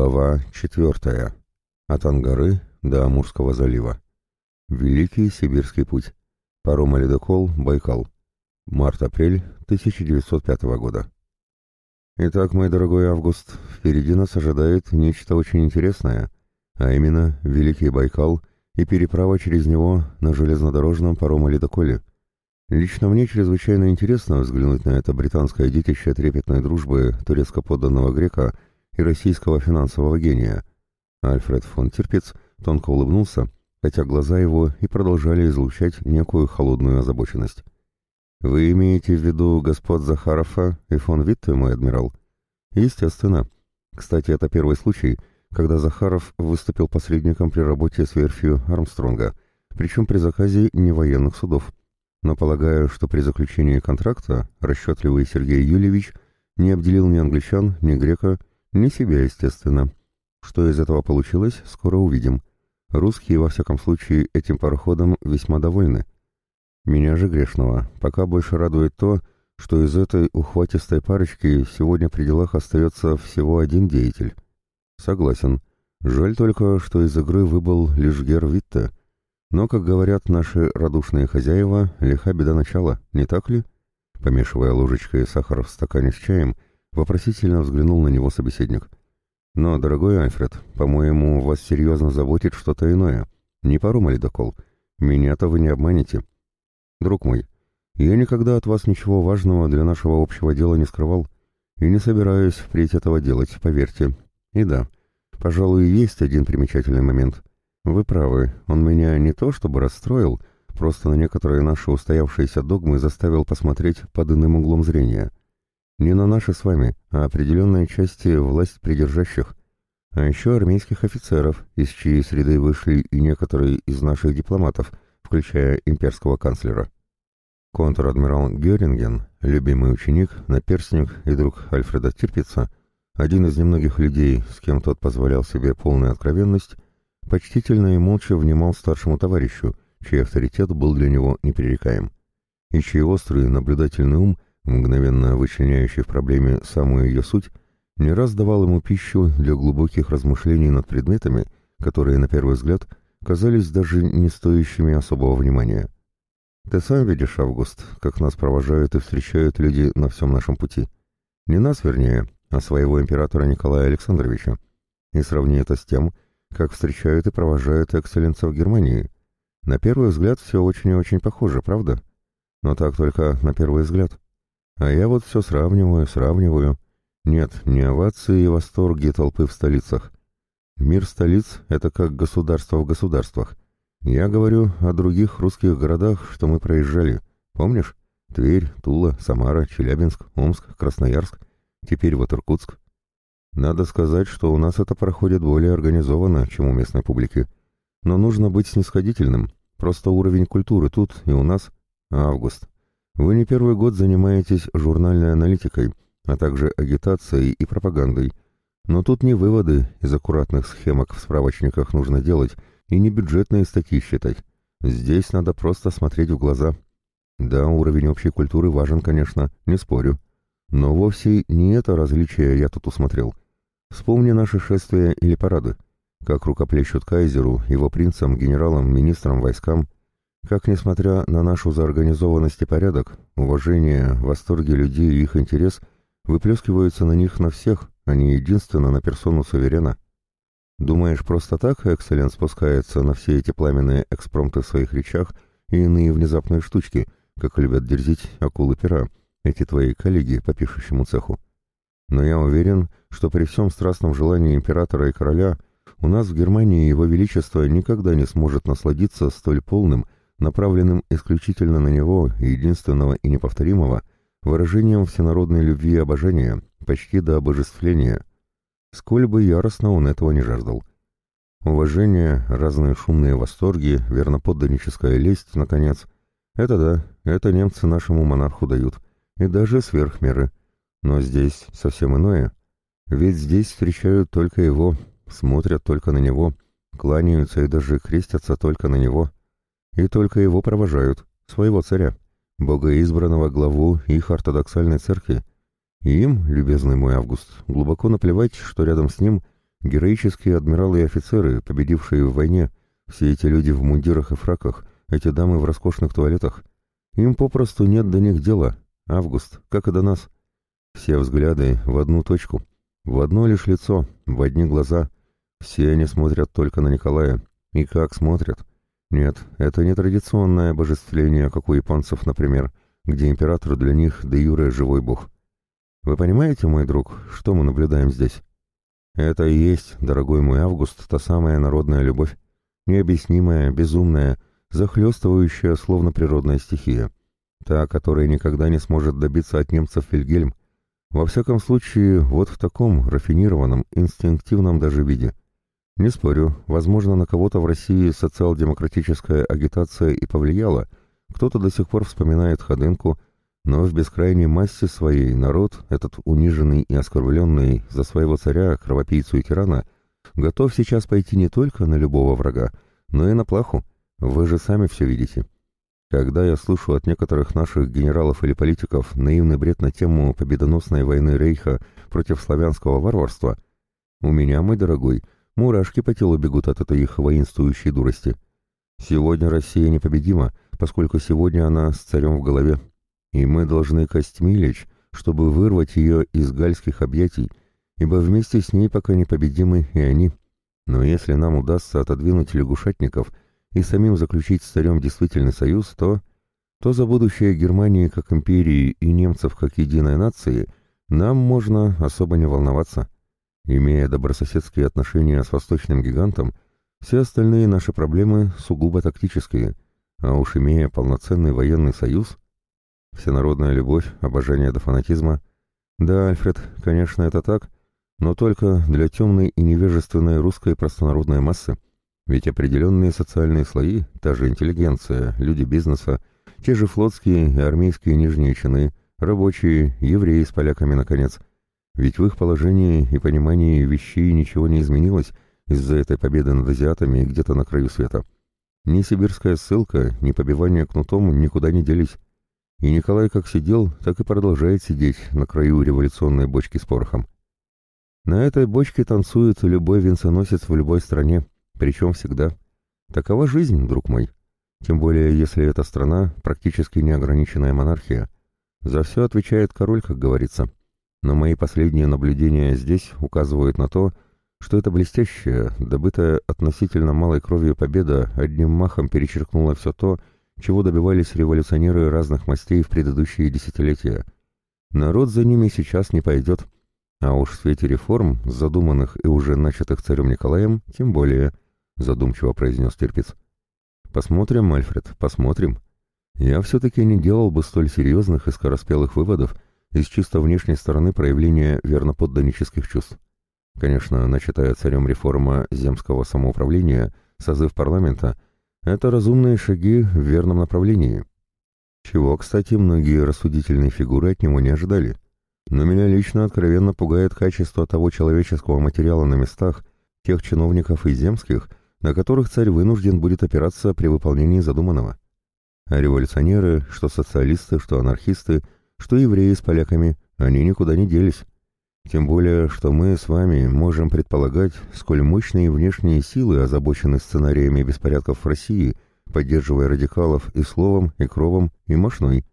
Глава четвертая. От Ангары до Амурского залива. Великий Сибирский путь. Паром-ледокол «Байкал». Март-апрель 1905 года. Итак, мой дорогой Август, впереди нас ожидает нечто очень интересное, а именно Великий Байкал и переправа через него на железнодорожном паромо-ледоколе. Лично мне чрезвычайно интересно взглянуть на это британское детище трепетной дружбы турецко-подданного грека – и российского финансового гения. Альфред фон Тирпиц тонко улыбнулся, хотя глаза его и продолжали излучать некую холодную озабоченность. «Вы имеете в виду господ Захарова и фон Витте, мой адмирал?» «Естественно. Кстати, это первый случай, когда Захаров выступил посредником при работе с верфью Армстронга, причем при заказе не военных судов. Но полагаю, что при заключении контракта расчетливый Сергей Юльевич не обделил ни англичан, ни грека, не себя, естественно. Что из этого получилось, скоро увидим. Русские, во всяком случае, этим пароходом весьма довольны. Меня же грешного пока больше радует то, что из этой ухватистой парочки сегодня при делах остается всего один деятель. Согласен. Жаль только, что из игры выбыл лишь Гер. Но, как говорят наши радушные хозяева, лиха беда начала, не так ли? Помешивая ложечкой сахар в стакане с чаем, Вопросительно взглянул на него собеседник. «Но, дорогой Альфред, по-моему, вас серьезно заботит что-то иное. Не паром ледокол. Меня-то вы не обманете. Друг мой, я никогда от вас ничего важного для нашего общего дела не скрывал и не собираюсь впредь этого делать, поверьте. И да, пожалуй, есть один примечательный момент. Вы правы, он меня не то чтобы расстроил, просто на некоторые наши устоявшиеся догмы заставил посмотреть под иным углом зрения». Не на наши с вами, а определенной части власть придержащих, а еще армейских офицеров, из чьей среды вышли и некоторые из наших дипломатов, включая имперского канцлера. Контр-адмирал Геринген, любимый ученик, наперстник и друг Альфреда Тирпица, один из немногих людей, с кем тот позволял себе полную откровенность, почтительно и молча внимал старшему товарищу, чей авторитет был для него непререкаем, и чей острый наблюдательный ум – мгновенно вычленяющий в проблеме самую ее суть, не раз давал ему пищу для глубоких размышлений над предметами, которые, на первый взгляд, казались даже не стоящими особого внимания. Ты сам видишь, Август, как нас провожают и встречают люди на всем нашем пути. Не нас, вернее, а своего императора Николая Александровича. И сравни это с тем, как встречают и провожают экселленца в Германии. На первый взгляд все очень и очень похоже, правда? Но так только на первый взгляд. А я вот все сравниваю, сравниваю. Нет, не овации и восторги толпы в столицах. Мир столиц — это как государство в государствах. Я говорю о других русских городах, что мы проезжали. Помнишь? Тверь, Тула, Самара, Челябинск, Омск, Красноярск. Теперь вот Иркутск. Надо сказать, что у нас это проходит более организованно, чем у местной публики. Но нужно быть снисходительным. Просто уровень культуры тут и у нас. Август. Вы не первый год занимаетесь журнальной аналитикой, а также агитацией и пропагандой. Но тут не выводы из аккуратных схемок в справочниках нужно делать и не бюджетные статьи считать. Здесь надо просто смотреть в глаза. Да, уровень общей культуры важен, конечно, не спорю. Но вовсе не это различие я тут усмотрел. Вспомни наши шествия или парады. Как рукоплещут кайзеру, его принцам, генералам, министрам, войскам – как, несмотря на нашу заорганизованность и порядок, уважение, восторги людей и их интерес выплескиваются на них на всех, а не единственно на персону суверена. Думаешь, просто так Экселлен спускается на все эти пламенные экспромты в своих речах и иные внезапные штучки, как любят дерзить акулы пера, эти твои коллеги по пишущему цеху? Но я уверен, что при всем страстном желании императора и короля у нас в Германии его величество никогда не сможет насладиться столь полным, направленным исключительно на него, единственного и неповторимого, выражением всенародной любви и обожания, почти до обожествления. Сколь бы яростно он этого не жаждал. Уважение, разные шумные восторги, верноподданническая лесть, наконец. Это да, это немцы нашему монарху дают, и даже сверх меры. Но здесь совсем иное. Ведь здесь встречают только его, смотрят только на него, кланяются и даже крестятся только на него и только его провожают, своего царя, богоизбранного главу их ортодоксальной церкви. И им, любезный мой Август, глубоко наплевать, что рядом с ним Героические адмиралы и офицеры, победившие в войне, все эти люди в мундирах и фраках, эти дамы в роскошных туалетах. Им попросту нет до них дела. Август, как и до нас. Все взгляды в одну точку, в одно лишь лицо, в одни глаза. Все они смотрят только на Николая. И как смотрят? Нет, это не традиционное обожествление, как у японцев, например, где император для них де юре живой бог. Вы понимаете, мой друг, что мы наблюдаем здесь? Это и есть, дорогой мой Август, та самая народная любовь, необъяснимая, безумная, захлестывающая, словно природная стихия, та, которая никогда не сможет добиться от немцев Вильгельм, во всяком случае, вот в таком рафинированном, инстинктивном даже виде. Не спорю, возможно, на кого-то в России социал-демократическая агитация и повлияла, кто-то до сих пор вспоминает Ходынку, но в бескрайней массе своей народ, этот униженный и оскорбленный за своего царя, кровопийцу и тирана, готов сейчас пойти не только на любого врага, но и на плаху. Вы же сами все видите. Когда я слышу от некоторых наших генералов или политиков наивный бред на тему победоносной войны Рейха против славянского варварства, у меня, мой дорогой, мурашки по телу бегут от этой их воинствующей дурости. Сегодня Россия непобедима, поскольку сегодня она с царем в голове, и мы должны костьми лечь, чтобы вырвать ее из гальских объятий, ибо вместе с ней пока непобедимы и они. Но если нам удастся отодвинуть лягушатников и самим заключить с царем действительный союз, то... то за будущее Германии как империи и немцев как единой нации нам можно особо не волноваться. Имея добрососедские отношения с восточным гигантом, все остальные наши проблемы сугубо тактические, а уж имея полноценный военный союз, всенародная любовь, обожание до фанатизма. Да, Альфред, конечно, это так, но только для темной и невежественной русской простонародной массы. Ведь определенные социальные слои, та же интеллигенция, люди бизнеса, те же флотские и армейские нижние чины, рабочие, евреи с поляками, наконец. Ведь в их положении и понимании вещей ничего не изменилось из-за этой победы над азиатами где-то на краю света. Ни сибирская ссылка, ни побивание кнутом никуда не делись. И Николай как сидел, так и продолжает сидеть на краю революционной бочки с порохом. На этой бочке танцует любой венценосец в любой стране, причем всегда. Такова жизнь, друг мой. Тем более, если эта страна практически неограниченная монархия. За все отвечает король, как говорится. Но мои последние наблюдения здесь указывают на то, что эта блестящая, добытая относительно малой кровью победа одним махом перечеркнула все то, чего добивались революционеры разных мастей в предыдущие десятилетия. Народ за ними сейчас не пойдет, а уж в свете реформ, задуманных и уже начатых царем Николаем, тем более, задумчиво произнес Терпец. Посмотрим, Альфред, посмотрим. Я все-таки не делал бы столь серьезных и скороспелых выводов из чисто внешней стороны проявления верноподданнических чувств. Конечно, начатая царем реформа земского самоуправления, созыв парламента — это разумные шаги в верном направлении. Чего, кстати, многие рассудительные фигуры от него не ожидали. Но меня лично откровенно пугает качество того человеческого материала на местах, тех чиновников и земских, на которых царь вынужден будет опираться при выполнении задуманного. А революционеры, что социалисты, что анархисты, что евреи с поляками, они никуда не делись. Тем более, что мы с вами можем предполагать, сколь мощные внешние силы озабочены сценариями беспорядков в России, поддерживая радикалов и словом, и кровом, и мощной.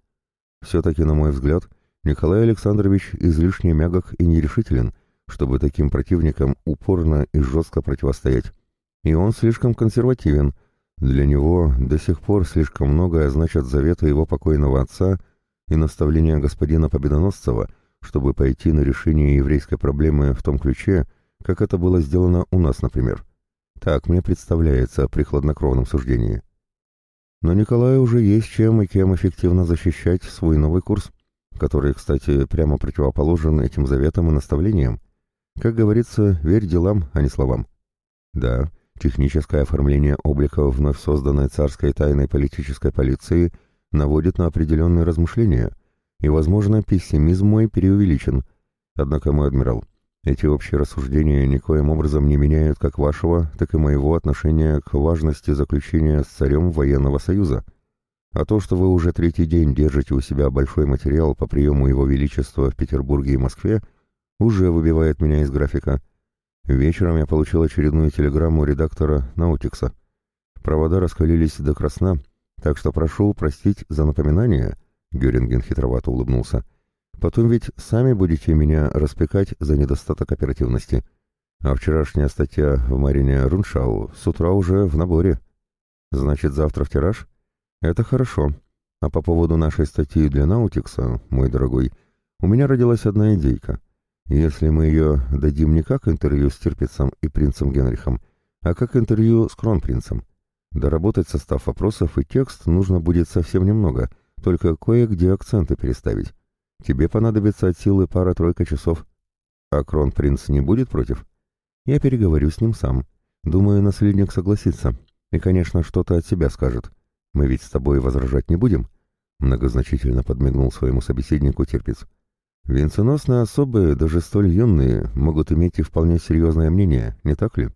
Все-таки, на мой взгляд, Николай Александрович излишне мягок и нерешителен, чтобы таким противникам упорно и жестко противостоять. И он слишком консервативен. Для него до сих пор слишком многое значат заветы его покойного отца и наставления господина Победоносцева – чтобы пойти на решение еврейской проблемы в том ключе, как это было сделано у нас, например. Так мне представляется при хладнокровном суждении. Но Николаю уже есть чем и кем эффективно защищать свой новый курс, который, кстати, прямо противоположен этим заветам и наставлениям. Как говорится, верь делам, а не словам. Да, техническое оформление облика вновь созданной царской тайной политической полиции наводит на определенные размышления – и, возможно, пессимизм мой преувеличен. Однако, мой адмирал, эти общие рассуждения никоим образом не меняют как вашего, так и моего отношения к важности заключения с царем военного союза. А то, что вы уже третий день держите у себя большой материал по приему его величества в Петербурге и Москве, уже выбивает меня из графика. Вечером я получил очередную телеграмму редактора Наутикса. Провода раскалились до красна, так что прошу простить за напоминание, Геринген хитровато улыбнулся. Потом ведь сами будете меня распекать за недостаток оперативности. А вчерашняя статья в Марине Руншау с утра уже в наборе. Значит, завтра в тираж? Это хорошо. А по поводу нашей статьи для Наутикса, мой дорогой, у меня родилась одна идейка. Если мы ее дадим не как интервью с Тирпицем и принцем Генрихом, а как интервью с Кронпринцем, доработать состав вопросов и текст нужно будет совсем немного, только кое-где акценты переставить. Тебе понадобится от силы пара-тройка часов. А Кронпринц не будет против? Я переговорю с ним сам. Думаю, наследник согласится. И, конечно, что-то от себя скажет. Мы ведь с тобой возражать не будем?» Многозначительно подмигнул своему собеседнику терпец. «Венценосные особы, даже столь юные, могут иметь и вполне серьезное мнение, не так ли?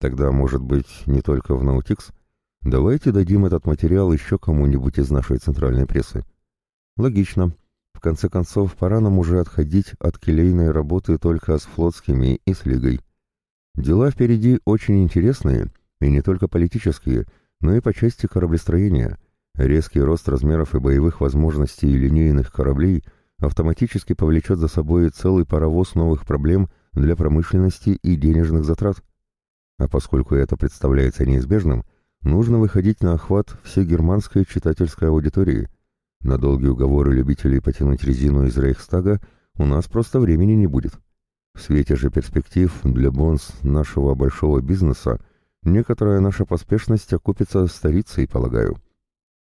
Тогда, может быть, не только в Наутикс? Давайте дадим этот материал еще кому-нибудь из нашей центральной прессы». «Логично. В конце концов, пора нам уже отходить от келейной работы только с флотскими и с Лигой. Дела впереди очень интересные, и не только политические, но и по части кораблестроения. Резкий рост размеров и боевых возможностей линейных кораблей автоматически повлечет за собой целый паровоз новых проблем для промышленности и денежных затрат. А поскольку это представляется неизбежным, нужно выходить на охват всей германской читательской аудитории. На долгие уговоры любителей потянуть резину из Рейхстага у нас просто времени не будет. В свете же перспектив для бонс нашего большого бизнеса Некоторая наша поспешность окупится старицей, полагаю.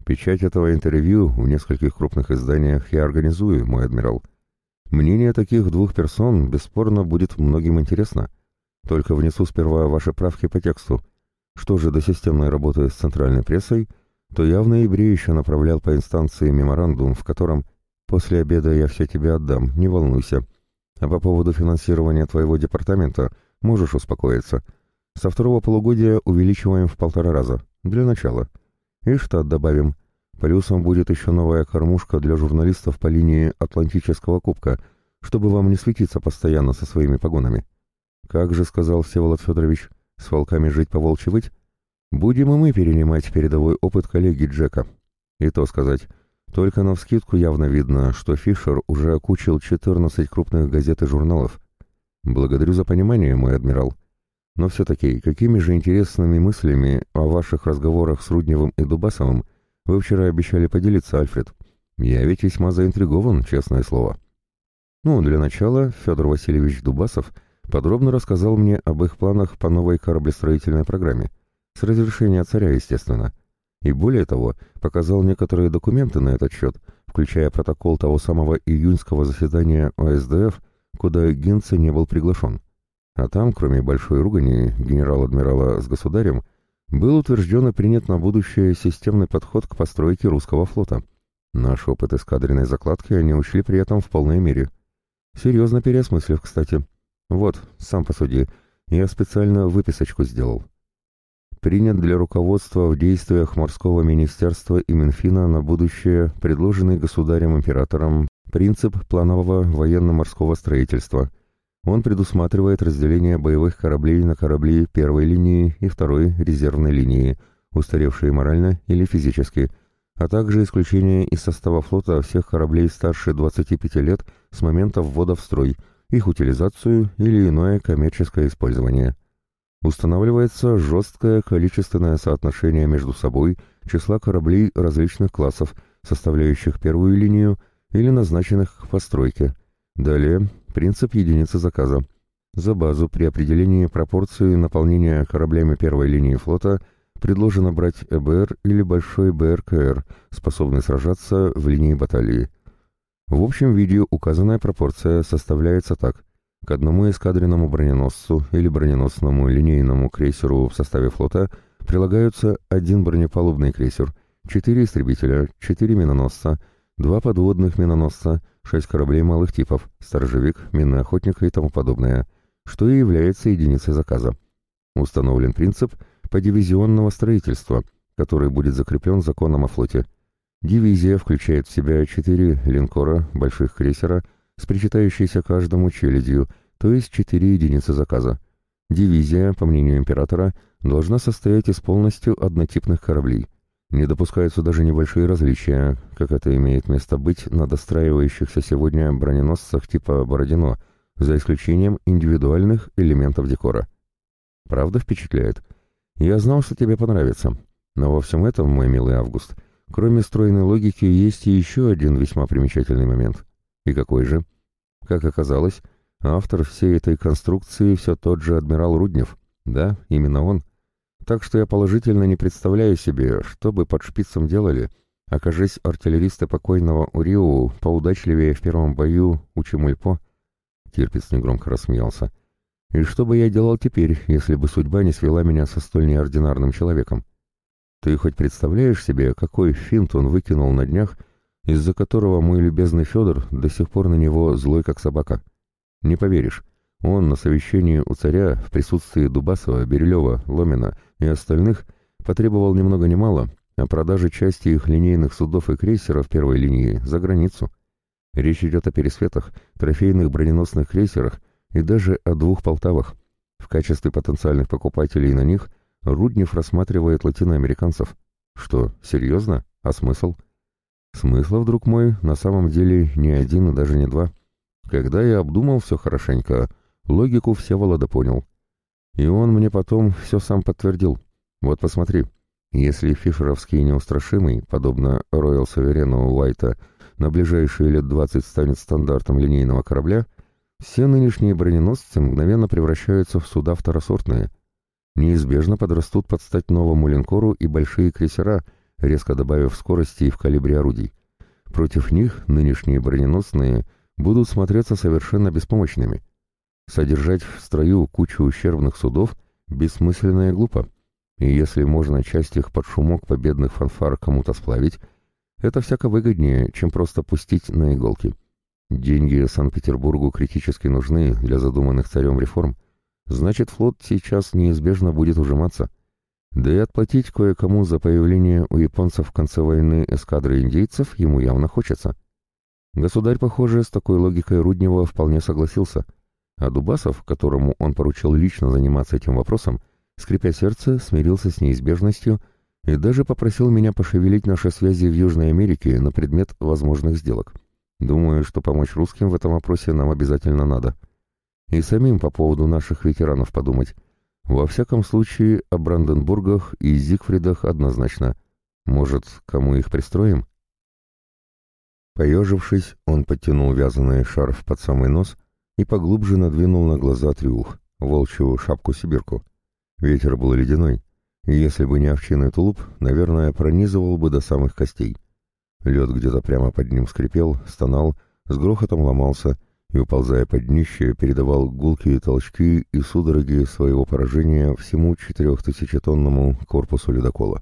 Печать этого интервью в нескольких крупных изданиях я организую, мой адмирал. Мнение таких двух персон бесспорно будет многим интересно. Только внесу сперва ваши правки по тексту. Что же до системной работы с центральной прессой, то я в ноябре еще направлял по инстанции меморандум, в котором «после обеда я все тебе отдам, не волнуйся». А по поводу финансирования твоего департамента можешь успокоиться – со второго полугодия увеличиваем в полтора раза, для начала. И штат добавим. Плюсом будет еще новая кормушка для журналистов по линии Атлантического кубка, чтобы вам не светиться постоянно со своими погонами. Как же, сказал Всеволод Федорович, с волками жить по волчьи выть? Будем и мы перенимать передовой опыт коллеги Джека. И то сказать, только навскидку явно видно, что Фишер уже окучил 14 крупных газет и журналов. Благодарю за понимание, мой адмирал. Но все-таки, какими же интересными мыслями о ваших разговорах с Рудневым и Дубасовым вы вчера обещали поделиться, Альфред? Я ведь весьма заинтригован, честное слово. Ну, для начала Федор Васильевич Дубасов подробно рассказал мне об их планах по новой кораблестроительной программе, с разрешения царя, естественно. И более того, показал некоторые документы на этот счет, включая протокол того самого июньского заседания ОСДФ, куда Гинце не был приглашен. А там, кроме большой ругани генерал-адмирала с государем, был утвержден и принят на будущее системный подход к постройке русского флота. Наш опыт эскадренной закладки они учли при этом в полной мере. Серьезно переосмыслив, кстати. Вот, сам посуди, я специально выписочку сделал. Принят для руководства в действиях морского министерства и Минфина на будущее предложенный государем-императором принцип планового военно-морского строительства – он предусматривает разделение боевых кораблей на корабли первой линии и второй резервной линии, устаревшие морально или физически, а также исключение из состава флота всех кораблей старше 25 лет с момента ввода в строй, их утилизацию или иное коммерческое использование. Устанавливается жесткое количественное соотношение между собой числа кораблей различных классов, составляющих первую линию или назначенных к постройке. Далее Принцип единицы заказа. За базу при определении пропорции наполнения кораблями первой линии флота предложено брать ЭБР или большой БРКР, способный сражаться в линии баталии. В общем виде указанная пропорция составляется так. К одному эскадренному броненосцу или броненосному линейному крейсеру в составе флота прилагаются один бронепалубный крейсер, четыре истребителя, четыре миноносца, два подводных миноносца, шесть кораблей малых типов, сторожевик, минный охотник и тому подобное, что и является единицей заказа. Установлен принцип подивизионного строительства, который будет закреплен законом о флоте. Дивизия включает в себя четыре линкора, больших крейсера, с причитающейся каждому челядью, то есть четыре единицы заказа. Дивизия, по мнению императора, должна состоять из полностью однотипных кораблей. Не допускаются даже небольшие различия, как это имеет место быть на достраивающихся сегодня броненосцах типа «Бородино», за исключением индивидуальных элементов декора. Правда впечатляет? Я знал, что тебе понравится. Но во всем этом, мой милый Август, кроме стройной логики, есть и еще один весьма примечательный момент. И какой же? Как оказалось, автор всей этой конструкции все тот же адмирал Руднев. Да, именно он. Так что я положительно не представляю себе, что бы под шпицем делали, окажись артиллеристы покойного Уриу поудачливее в первом бою у Чемульпо. Тирпиц негромко рассмеялся. И что бы я делал теперь, если бы судьба не свела меня со столь неординарным человеком? Ты хоть представляешь себе, какой финт он выкинул на днях, из-за которого мой любезный Федор до сих пор на него злой как собака. Не поверишь, он на совещании у царя в присутствии Дубасова, Берилева, Ломина и остальных потребовал ни много ни мало о продаже части их линейных судов и крейсеров первой линии за границу. Речь идет о пересветах, трофейных броненосных крейсерах и даже о двух Полтавах. В качестве потенциальных покупателей на них Руднев рассматривает латиноамериканцев. Что, серьезно? А смысл? Смысла, друг мой, на самом деле не один и даже не два. Когда я обдумал все хорошенько, логику Всеволода понял. И он мне потом все сам подтвердил. Вот посмотри, если фишеровский неустрашимый, подобно Роyal Суверену Уайта, на ближайшие лет 20 станет стандартом линейного корабля, все нынешние броненосцы мгновенно превращаются в суда второсортные. Неизбежно подрастут под стать новому линкору и большие крейсера — резко добавив скорости и в калибре орудий. Против них нынешние броненосные будут смотреться совершенно беспомощными. Содержать в строю кучу ущербных судов бессмысленно и глупо, и если можно часть их под шумок победных фанфар кому-то сплавить, это всяко выгоднее, чем просто пустить на иголки. Деньги Санкт-Петербургу критически нужны для задуманных царем реформ. Значит, флот сейчас неизбежно будет ужиматься. Да и отплатить кое-кому за появление у японцев в конце войны эскадры индейцев ему явно хочется. Государь, похоже, с такой логикой Руднева вполне согласился, а Дубасов, которому он поручил лично заниматься этим вопросом, скрипя сердце, смирился с неизбежностью и даже попросил меня пошевелить наши связи в Южной Америке на предмет возможных сделок. Думаю, что помочь русским в этом вопросе нам обязательно надо. И самим по поводу наших ветеранов подумать, во всяком случае, о Бранденбургах и Зигфридах однозначно. Может, кому их пристроим? Поежившись, он подтянул вязаный шарф под самый нос и поглубже надвинул на глаза трюх, волчью шапку-сибирку. Ветер был ледяной, и если бы не овчиный тулуп, наверное, пронизывал бы до самых костей. Лед где-то прямо под ним скрипел, стонал, с грохотом ломался — и, уползая под днище, передавал гулкие толчки и судороги своего поражения всему четырехтысячетонному корпусу ледокола.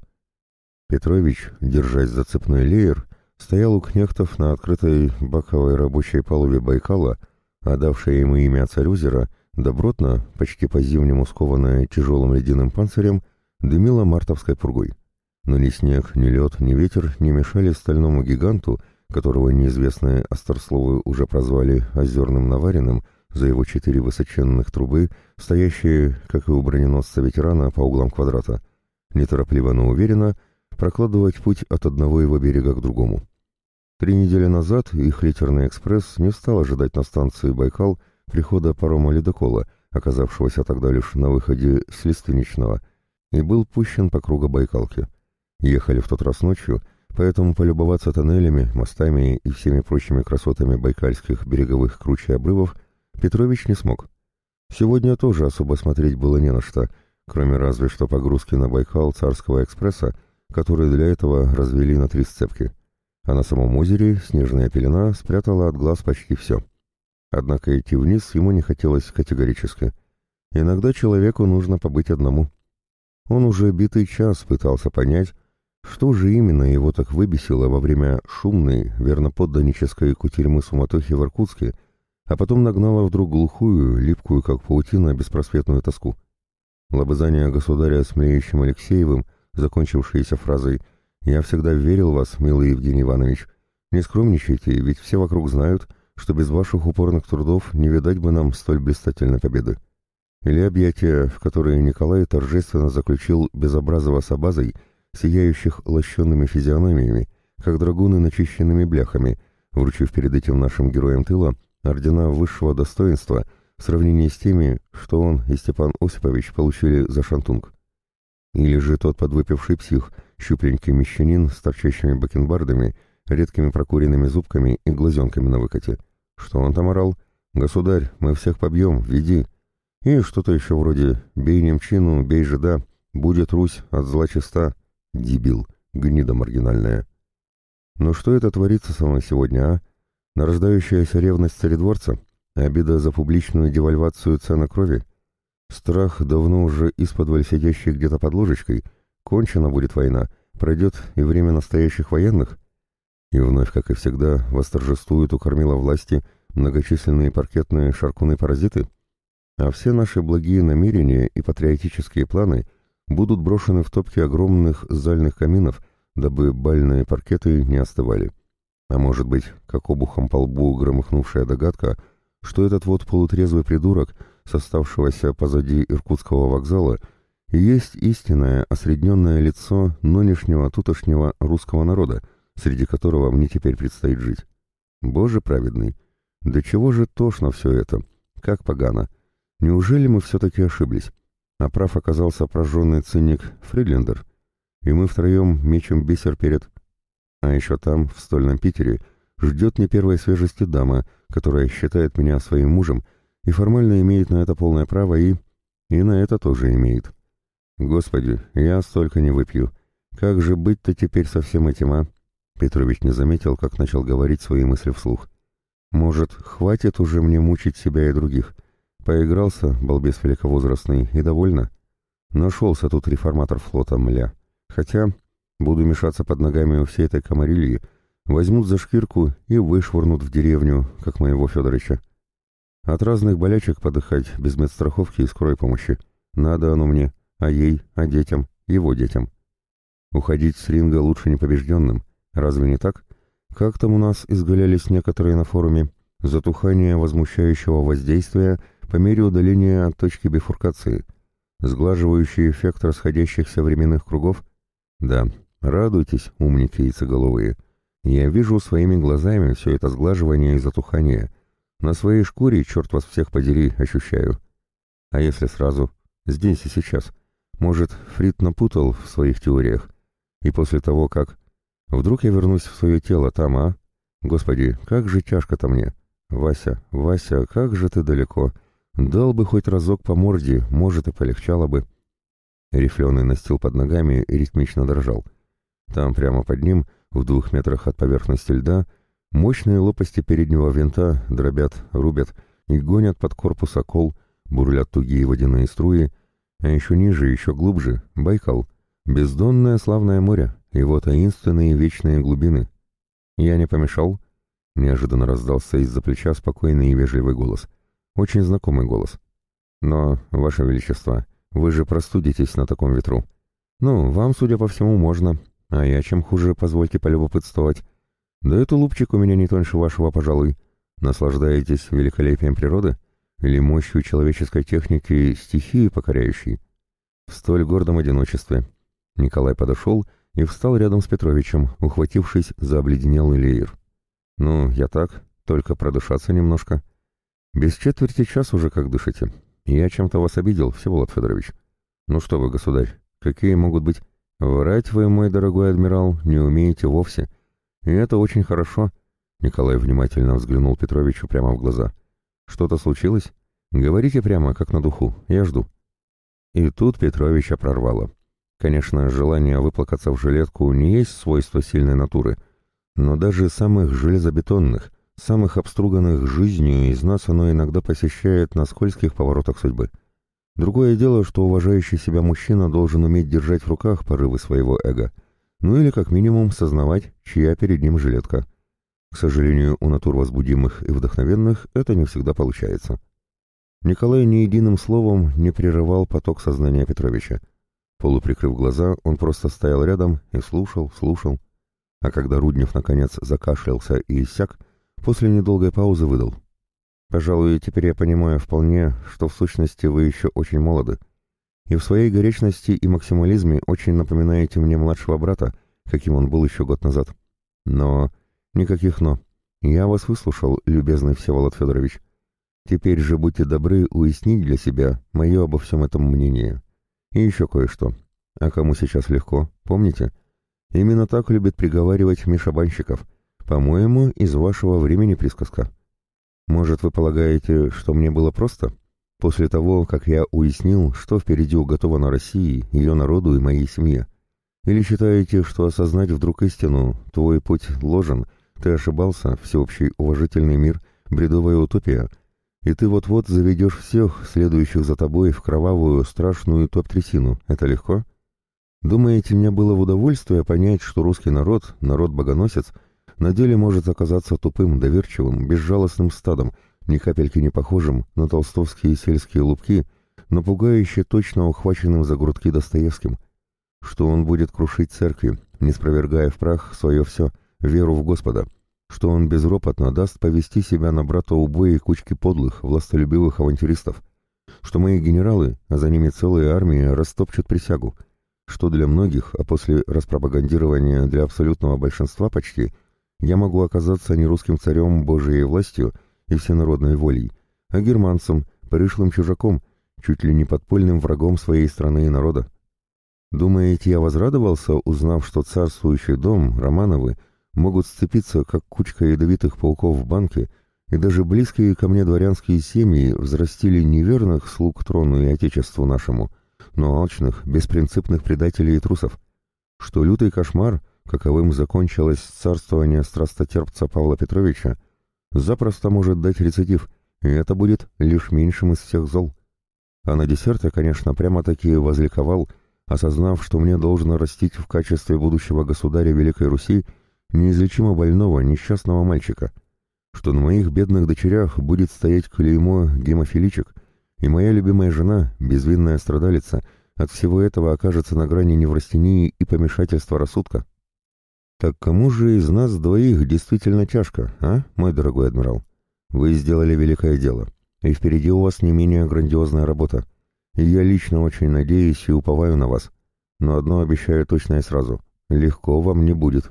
Петрович, держась за цепной леер, стоял у кнехтов на открытой баковой рабочей палубе Байкала, отдавшая ему имя царюзера, добротно, почти по-зимнему скованная тяжелым ледяным панцирем, дымила мартовской пургой. Но ни снег, ни лед, ни ветер не мешали стальному гиганту, которого неизвестные Остерсловы уже прозвали «озерным наваренным», за его четыре высоченных трубы, стоящие, как и у броненосца-ветерана, по углам квадрата, неторопливо, но уверенно прокладывать путь от одного его берега к другому. Три недели назад их литерный экспресс не стал ожидать на станции Байкал прихода парома ледокола, оказавшегося тогда лишь на выходе с Лиственничного, и был пущен по кругу Байкалки. Ехали в тот раз ночью, поэтому полюбоваться тоннелями, мостами и всеми прочими красотами байкальских береговых круч и обрывов Петрович не смог. Сегодня тоже особо смотреть было не на что, кроме разве что погрузки на Байкал царского экспресса, который для этого развели на три сцепки. А на самом озере снежная пелена спрятала от глаз почти все. Однако идти вниз ему не хотелось категорически. Иногда человеку нужно побыть одному. Он уже битый час пытался понять, что же именно его так выбесило во время шумной, верноподданнической кутерьмы суматохи в Иркутске, а потом нагнало вдруг глухую, липкую, как паутина, беспросветную тоску? Лобызание государя с Млеющим Алексеевым, закончившееся фразой «Я всегда верил вас, милый Евгений Иванович. Не скромничайте, ведь все вокруг знают, что без ваших упорных трудов не видать бы нам столь блистательной победы». или объятия, в которые Николай торжественно заключил Безобразова с Абазой, сияющих лощенными физиономиями, как драгуны начищенными бляхами, вручив перед этим нашим героям тыла ордена высшего достоинства в сравнении с теми, что он и Степан Осипович получили за шантунг. Или же тот подвыпивший псих, щупленький мещанин с торчащими бакенбардами, редкими прокуренными зубками и глазенками на выкате. Что он там орал? «Государь, мы всех побьем, веди!» И что-то еще вроде «Бей немчину, бей жида, будет Русь от зла чиста». Дебил, гнида маргинальная. Но что это творится со мной сегодня, а? Нарождающаяся ревность царедворца? Обида за публичную девальвацию цены крови? Страх, давно уже из-под сидящий где-то под ложечкой? Кончена будет война, пройдет и время настоящих военных? И вновь, как и всегда, восторжествуют у кормила власти многочисленные паркетные шаркуны-паразиты? А все наши благие намерения и патриотические планы будут брошены в топки огромных зальных каминов, дабы бальные паркеты не остывали. А может быть, как обухом по лбу громыхнувшая догадка, что этот вот полутрезвый придурок, составшегося позади Иркутского вокзала, и есть истинное осредненное лицо нынешнего тутошнего русского народа, среди которого мне теперь предстоит жить. Боже праведный, да чего же тошно все это, как погано. Неужели мы все-таки ошиблись? А прав оказался прожженный циник Фридлендер, и мы втроем мечем бисер перед... А еще там, в стольном Питере, ждет не первой свежести дама, которая считает меня своим мужем и формально имеет на это полное право и... и на это тоже имеет. Господи, я столько не выпью. Как же быть-то теперь со всем этим, а? Петрович не заметил, как начал говорить свои мысли вслух. Может, хватит уже мне мучить себя и других? Поигрался, балбес великовозрастный, и довольно. Нашелся тут реформатор флота, мля. Хотя, Буду мешаться под ногами у всей этой комарильи, возьмут за шкирку и вышвырнут в деревню, как моего Федоровича. От разных болячек подыхать без медстраховки и скорой помощи. Надо оно мне, а ей, а детям, его детям. Уходить с ринга лучше непобежденным. Разве не так? Как там у нас изгалялись некоторые на форуме? Затухание возмущающего воздействия по мере удаления от точки бифуркации. Сглаживающий эффект расходящихся временных кругов? Да, Радуйтесь, умники яйцеголовые. Я вижу своими глазами все это сглаживание и затухание. На своей шкуре, черт вас всех подери, ощущаю. А если сразу? Здесь и сейчас. Может, Фрид напутал в своих теориях. И после того, как... Вдруг я вернусь в свое тело там, а? Господи, как же тяжко-то мне. Вася, Вася, как же ты далеко. Дал бы хоть разок по морде, может, и полегчало бы. Рифленый настил под ногами ритмично дрожал. Там, прямо под ним, в двух метрах от поверхности льда, мощные лопасти переднего винта дробят, рубят и гонят под корпус окол, бурлят тугие водяные струи, а еще ниже, еще глубже — Байкал, бездонное славное море, его таинственные вечные глубины. «Я не помешал?» — неожиданно раздался из-за плеча спокойный и вежливый голос. Очень знакомый голос. «Но, Ваше Величество, вы же простудитесь на таком ветру. Ну, вам, судя по всему, можно, а я чем хуже, позвольте полюбопытствовать. Да это лупчик у меня не тоньше вашего, пожалуй. Наслаждаетесь великолепием природы? Или мощью человеческой техники стихии покоряющей? В столь гордом одиночестве. Николай подошел и встал рядом с Петровичем, ухватившись за обледенелый леер. «Ну, я так, только продышаться немножко. Без четверти час уже как дышите. Я чем-то вас обидел, Всеволод Федорович. Ну что вы, государь, какие могут быть «Врать вы, мой дорогой адмирал, не умеете вовсе. И это очень хорошо». Николай внимательно взглянул Петровичу прямо в глаза. «Что-то случилось? Говорите прямо, как на духу. Я жду». И тут Петровича прорвало. Конечно, желание выплакаться в жилетку не есть свойство сильной натуры, но даже самых железобетонных, самых обструганных жизнью из нас оно иногда посещает на скользких поворотах судьбы. Другое дело, что уважающий себя мужчина должен уметь держать в руках порывы своего эго, ну или как минимум сознавать, чья перед ним жилетка. К сожалению, у натур возбудимых и вдохновенных это не всегда получается. Николай ни единым словом не прерывал поток сознания Петровича. Полуприкрыв глаза, он просто стоял рядом и слушал, слушал. А когда Руднев наконец закашлялся и иссяк, после недолгой паузы выдал. Пожалуй, теперь я понимаю вполне, что в сущности вы еще очень молоды. И в своей горячности и максимализме очень напоминаете мне младшего брата, каким он был еще год назад. Но... Никаких «но». Я вас выслушал, любезный Всеволод Федорович. Теперь же будьте добры уяснить для себя мое обо всем этом мнение. И еще кое-что. А кому сейчас легко, помните? Именно так любит приговаривать Миша Банщиков. По-моему, из вашего времени присказка. Может, вы полагаете, что мне было просто? После того, как я уяснил, что впереди уготовано России, ее народу и моей семье. Или считаете, что осознать вдруг истину, твой путь ложен, ты ошибался, всеобщий уважительный мир, бредовая утопия, и ты вот-вот заведешь всех, следующих за тобой, в кровавую, страшную топ-трясину. Это легко? Думаете, мне было в удовольствие понять, что русский народ, народ-богоносец, на деле может оказаться тупым, доверчивым, безжалостным стадом, ни капельки не похожим на толстовские сельские лупки, но пугающе точно ухваченным за грудки Достоевским, что он будет крушить церкви, не спровергая в прах свое все, веру в Господа, что он безропотно даст повести себя на брата убои кучки подлых, властолюбивых авантюристов, что мои генералы, а за ними целые армии, растопчут присягу, что для многих, а после распропагандирования для абсолютного большинства почти, я могу оказаться не русским царем Божией властью и всенародной волей, а германцем, пришлым чужаком, чуть ли не подпольным врагом своей страны и народа. Думаете, я возрадовался, узнав, что царствующий дом, Романовы, могут сцепиться, как кучка ядовитых пауков в банке, и даже близкие ко мне дворянские семьи взрастили неверных слуг трону и отечеству нашему – но алчных, беспринципных предателей и трусов, что лютый кошмар, каковым закончилось царствование страстотерпца Павла Петровича, запросто может дать рецидив, и это будет лишь меньшим из всех зол. А на десерт я, конечно, прямо-таки возликовал, осознав, что мне должно растить в качестве будущего государя Великой Руси неизлечимо больного, несчастного мальчика, что на моих бедных дочерях будет стоять клеймо гемофиличек, и моя любимая жена, безвинная страдалица, от всего этого окажется на грани неврастении и помешательства рассудка. Так кому же из нас двоих действительно тяжко, а, мой дорогой адмирал? Вы сделали великое дело, и впереди у вас не менее грандиозная работа. Я лично очень надеюсь и уповаю на вас. Но одно обещаю точно и сразу. Легко вам не будет.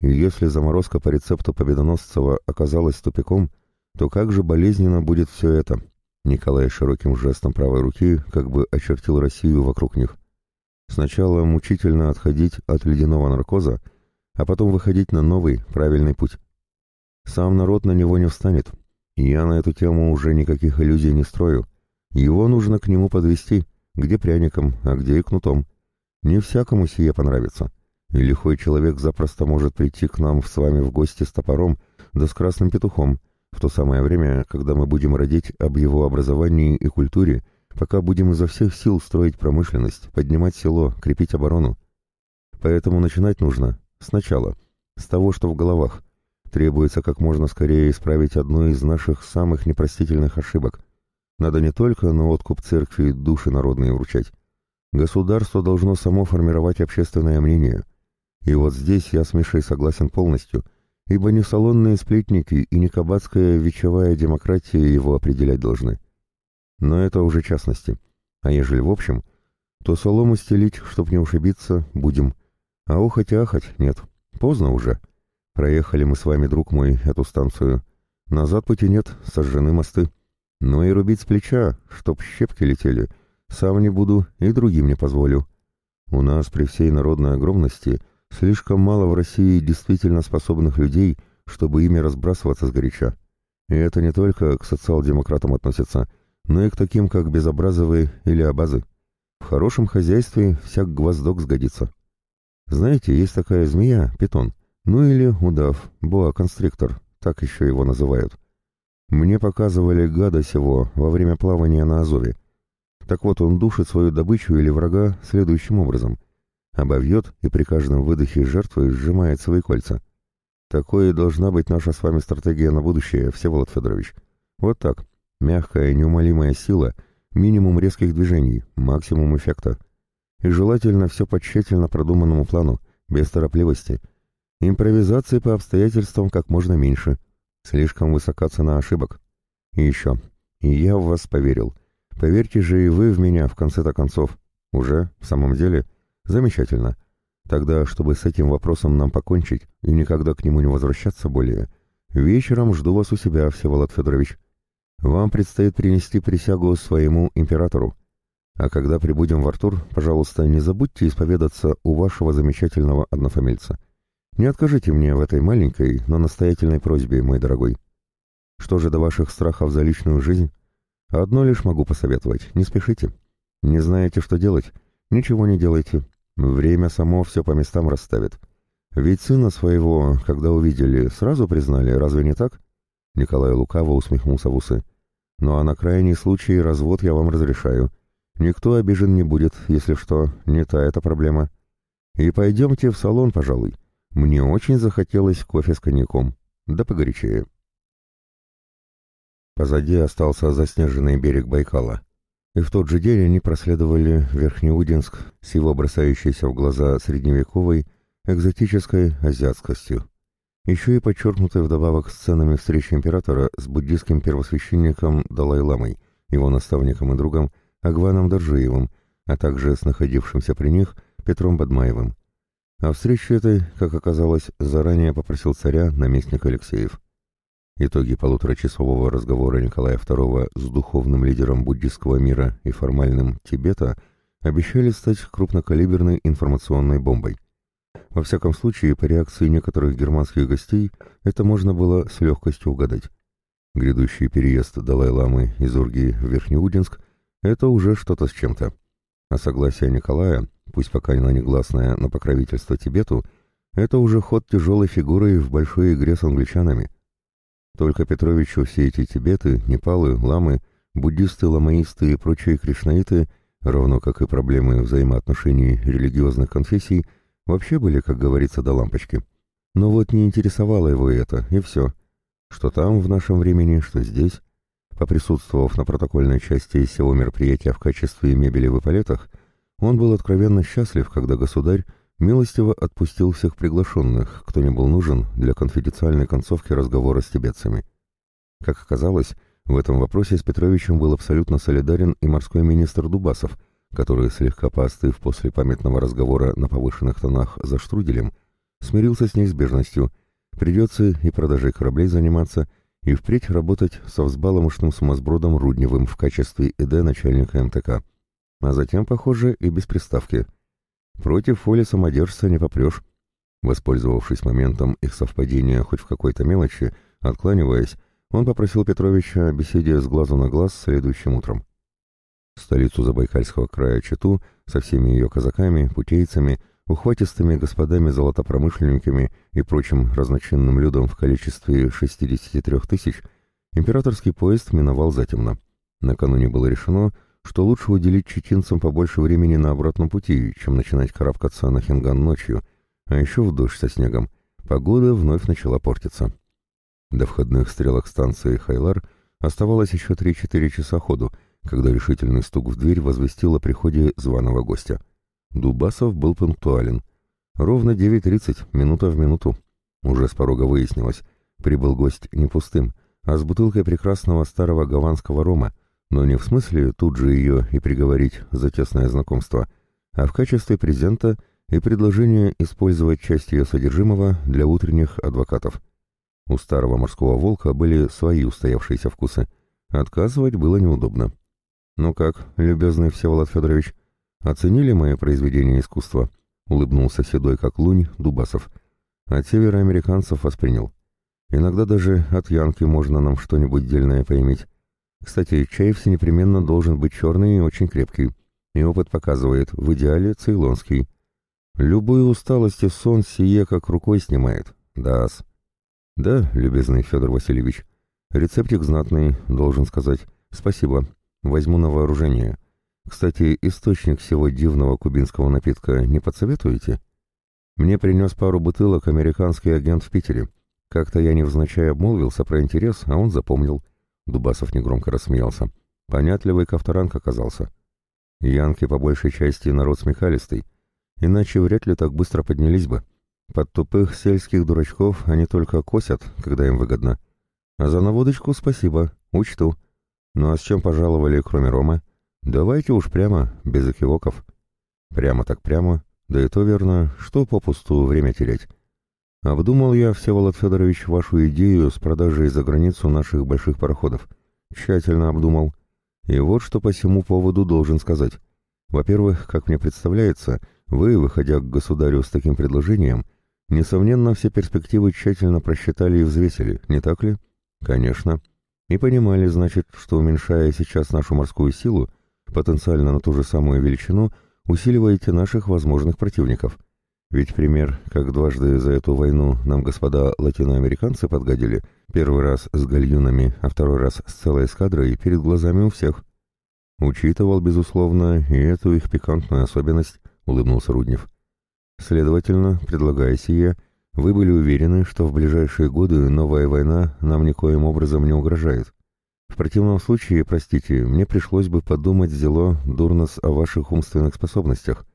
И если заморозка по рецепту Победоносцева оказалась тупиком, то как же болезненно будет все это, Николай широким жестом правой руки как бы очертил Россию вокруг них. Сначала мучительно отходить от ледяного наркоза, а потом выходить на новый, правильный путь. Сам народ на него не встанет. Я на эту тему уже никаких иллюзий не строю. Его нужно к нему подвести, где пряником, а где и кнутом. Не всякому сие понравится. И лихой человек запросто может прийти к нам с вами в гости с топором, да с красным петухом, в то самое время, когда мы будем родить об его образовании и культуре, пока будем изо всех сил строить промышленность, поднимать село, крепить оборону. Поэтому начинать нужно сначала, с того, что в головах. Требуется как можно скорее исправить одну из наших самых непростительных ошибок. Надо не только на откуп церкви души народные вручать. Государство должно само формировать общественное мнение. И вот здесь я с Мишей согласен полностью – ибо не салонные сплетники и не кабацкая вечевая демократия его определять должны. Но это уже частности. А ежели в общем, то солому стелить, чтоб не ушибиться, будем. А охать и ахать нет. Поздно уже. Проехали мы с вами, друг мой, эту станцию. Назад пути нет, сожжены мосты. Но и рубить с плеча, чтоб щепки летели, сам не буду и другим не позволю. У нас при всей народной огромности — Слишком мало в России действительно способных людей, чтобы ими разбрасываться сгоряча. И это не только к социал-демократам относится, но и к таким, как Безобразовые или Абазы. В хорошем хозяйстве всяк гвоздок сгодится. Знаете, есть такая змея, питон, ну или удав, боа-констриктор, так еще его называют. Мне показывали гада сего во время плавания на Азове. Так вот, он душит свою добычу или врага следующим образом обовьет и при каждом выдохе жертвы сжимает свои кольца. Такое должна быть наша с вами стратегия на будущее, Всеволод Федорович. Вот так. Мягкая, неумолимая сила, минимум резких движений, максимум эффекта. И желательно все по тщательно продуманному плану, без торопливости. Импровизации по обстоятельствам как можно меньше. Слишком высока цена ошибок. И еще. И я в вас поверил. Поверьте же и вы в меня, в конце-то концов. Уже? В самом деле? Замечательно. Тогда, чтобы с этим вопросом нам покончить и никогда к нему не возвращаться более, вечером жду вас у себя, Всеволод Федорович. Вам предстоит принести присягу своему императору. А когда прибудем в Артур, пожалуйста, не забудьте исповедаться у вашего замечательного однофамильца. Не откажите мне в этой маленькой, но настоятельной просьбе, мой дорогой. Что же до ваших страхов за личную жизнь? Одно лишь могу посоветовать. Не спешите. Не знаете, что делать? Ничего не делайте. Время само все по местам расставит. Ведь сына своего, когда увидели, сразу признали, разве не так? Николай лукаво усмехнулся в усы. Ну а на крайний случай развод я вам разрешаю. Никто обижен не будет, если что, не та эта проблема. И пойдемте в салон, пожалуй. Мне очень захотелось кофе с коньяком. Да погорячее. Позади остался заснеженный берег Байкала. И в тот же день они проследовали Верхнеудинск с его бросающейся в глаза средневековой экзотической азиатскостью. Еще и подчеркнутой вдобавок сценами встречи императора с буддийским первосвященником Далай-ламой, его наставником и другом Агваном Доржиевым, а также с находившимся при них Петром Бадмаевым. О встрече этой, как оказалось, заранее попросил царя наместник Алексеев. Итоги полуторачасового разговора Николая II с духовным лидером буддийского мира и формальным Тибета обещали стать крупнокалиберной информационной бомбой. Во всяком случае, по реакции некоторых германских гостей это можно было с легкостью угадать. Грядущий переезд Далай-ламы из Урги в Верхнеудинск – это уже что-то с чем-то. А согласие Николая, пусть пока не негласное на покровительство Тибету, это уже ход тяжелой фигурой в большой игре с англичанами – только Петровичу все эти тибеты, непалы, ламы, буддисты, ламаисты и прочие кришнаиты, равно как и проблемы взаимоотношений религиозных конфессий, вообще были, как говорится, до лампочки. Но вот не интересовало его это, и все. Что там в нашем времени, что здесь. Поприсутствовав на протокольной части всего мероприятия в качестве мебели в эполетах, он был откровенно счастлив, когда государь милостиво отпустил всех приглашенных, кто не был нужен для конфиденциальной концовки разговора с тибетцами. Как оказалось, в этом вопросе с Петровичем был абсолютно солидарен и морской министр Дубасов, который, слегка поостыв после памятного разговора на повышенных тонах за штруделем, смирился с неизбежностью, придется и продажей кораблей заниматься, и впредь работать со взбаламушным сумасбродом Рудневым в качестве ИД начальника МТК. А затем, похоже, и без приставки – Против воли самодержца не попрешь. Воспользовавшись моментом их совпадения хоть в какой-то мелочи, откланиваясь, он попросил Петровича о беседе с глазу на глаз следующим утром. Столицу Забайкальского края Читу со всеми ее казаками, путейцами, ухватистыми господами-золотопромышленниками и прочим разночинным людом в количестве 63 тысяч императорский поезд миновал затемно. Накануне было решено, что лучше уделить чеченцам побольше времени на обратном пути, чем начинать карабкаться на Хинган ночью, а еще в дождь со снегом. Погода вновь начала портиться. До входных стрелок станции Хайлар оставалось еще 3-4 часа ходу, когда решительный стук в дверь возвестил о приходе званого гостя. Дубасов был пунктуален. Ровно 9.30, минута в минуту. Уже с порога выяснилось, прибыл гость не пустым, а с бутылкой прекрасного старого гаванского рома, но не в смысле тут же ее и приговорить за тесное знакомство, а в качестве презента и предложения использовать часть ее содержимого для утренних адвокатов. У старого морского волка были свои устоявшиеся вкусы. Отказывать было неудобно. «Ну как, любезный Всеволод Федорович, оценили мое произведение искусства?» — улыбнулся седой как лунь Дубасов. «От североамериканцев воспринял. Иногда даже от Янки можно нам что-нибудь дельное поиметь. Кстати, чай все непременно должен быть черный и очень крепкий. И опыт показывает, в идеале цейлонский. Любую усталость и сон сие как рукой снимает. Да-с. Да, любезный Федор Васильевич. Рецептик знатный, должен сказать. Спасибо. Возьму на вооружение. Кстати, источник всего дивного кубинского напитка не подсоветуете? Мне принес пару бутылок американский агент в Питере. Как-то я невзначай обмолвился про интерес, а он запомнил. Дубасов негромко рассмеялся. Понятливый Ковторанг оказался. Янки по большей части народ смехалистый, иначе вряд ли так быстро поднялись бы. Под тупых сельских дурачков они только косят, когда им выгодно. А за наводочку спасибо, Учту. Ну а с чем пожаловали, кроме рома? Давайте уж прямо, без экивоков. Прямо так прямо, да и то верно, что попусту время терять. Обдумал я, Всеволод Федорович, вашу идею с продажей за границу наших больших пароходов. Тщательно обдумал. И вот что по всему поводу должен сказать. Во-первых, как мне представляется, вы, выходя к государю с таким предложением, несомненно, все перспективы тщательно просчитали и взвесили, не так ли? Конечно. И понимали, значит, что уменьшая сейчас нашу морскую силу, потенциально на ту же самую величину, усиливаете наших возможных противников. Ведь пример, как дважды за эту войну нам господа латиноамериканцы подгадили, первый раз с гальюнами, а второй раз с целой эскадрой, перед глазами у всех. Учитывал, безусловно, и эту их пикантную особенность, улыбнулся Руднев. Следовательно, предлагая сие, вы были уверены, что в ближайшие годы новая война нам никоим образом не угрожает. В противном случае, простите, мне пришлось бы подумать зело дурнос о ваших умственных способностях,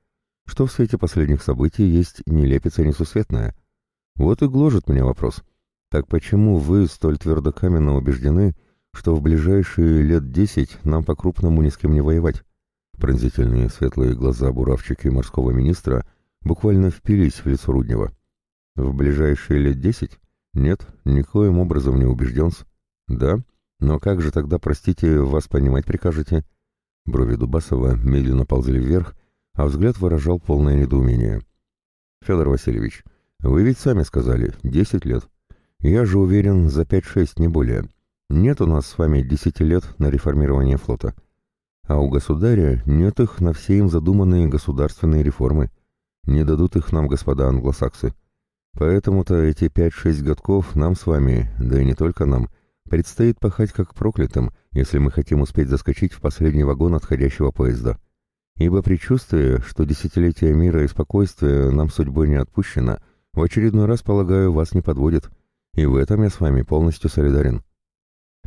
что в свете последних событий есть нелепица несусветная. Вот и гложет меня вопрос. Так почему вы столь твердокаменно убеждены, что в ближайшие лет десять нам по-крупному ни с кем не воевать? Пронзительные светлые глаза буравчики морского министра буквально впились в лицо Руднева. В ближайшие лет десять? Нет, никоим образом не убежден. Да? Но как же тогда, простите, вас понимать прикажете? Брови Дубасова медленно ползли вверх, а взгляд выражал полное недоумение. «Федор Васильевич, вы ведь сами сказали, десять лет. Я же уверен, за пять-шесть, не более. Нет у нас с вами десяти лет на реформирование флота. А у государя нет их на все им задуманные государственные реформы. Не дадут их нам господа англосаксы. Поэтому-то эти пять-шесть годков нам с вами, да и не только нам, предстоит пахать как проклятым, если мы хотим успеть заскочить в последний вагон отходящего поезда. Ибо предчувствие, что десятилетие мира и спокойствия нам судьбой не отпущено, в очередной раз, полагаю, вас не подводит, и в этом я с вами полностью солидарен.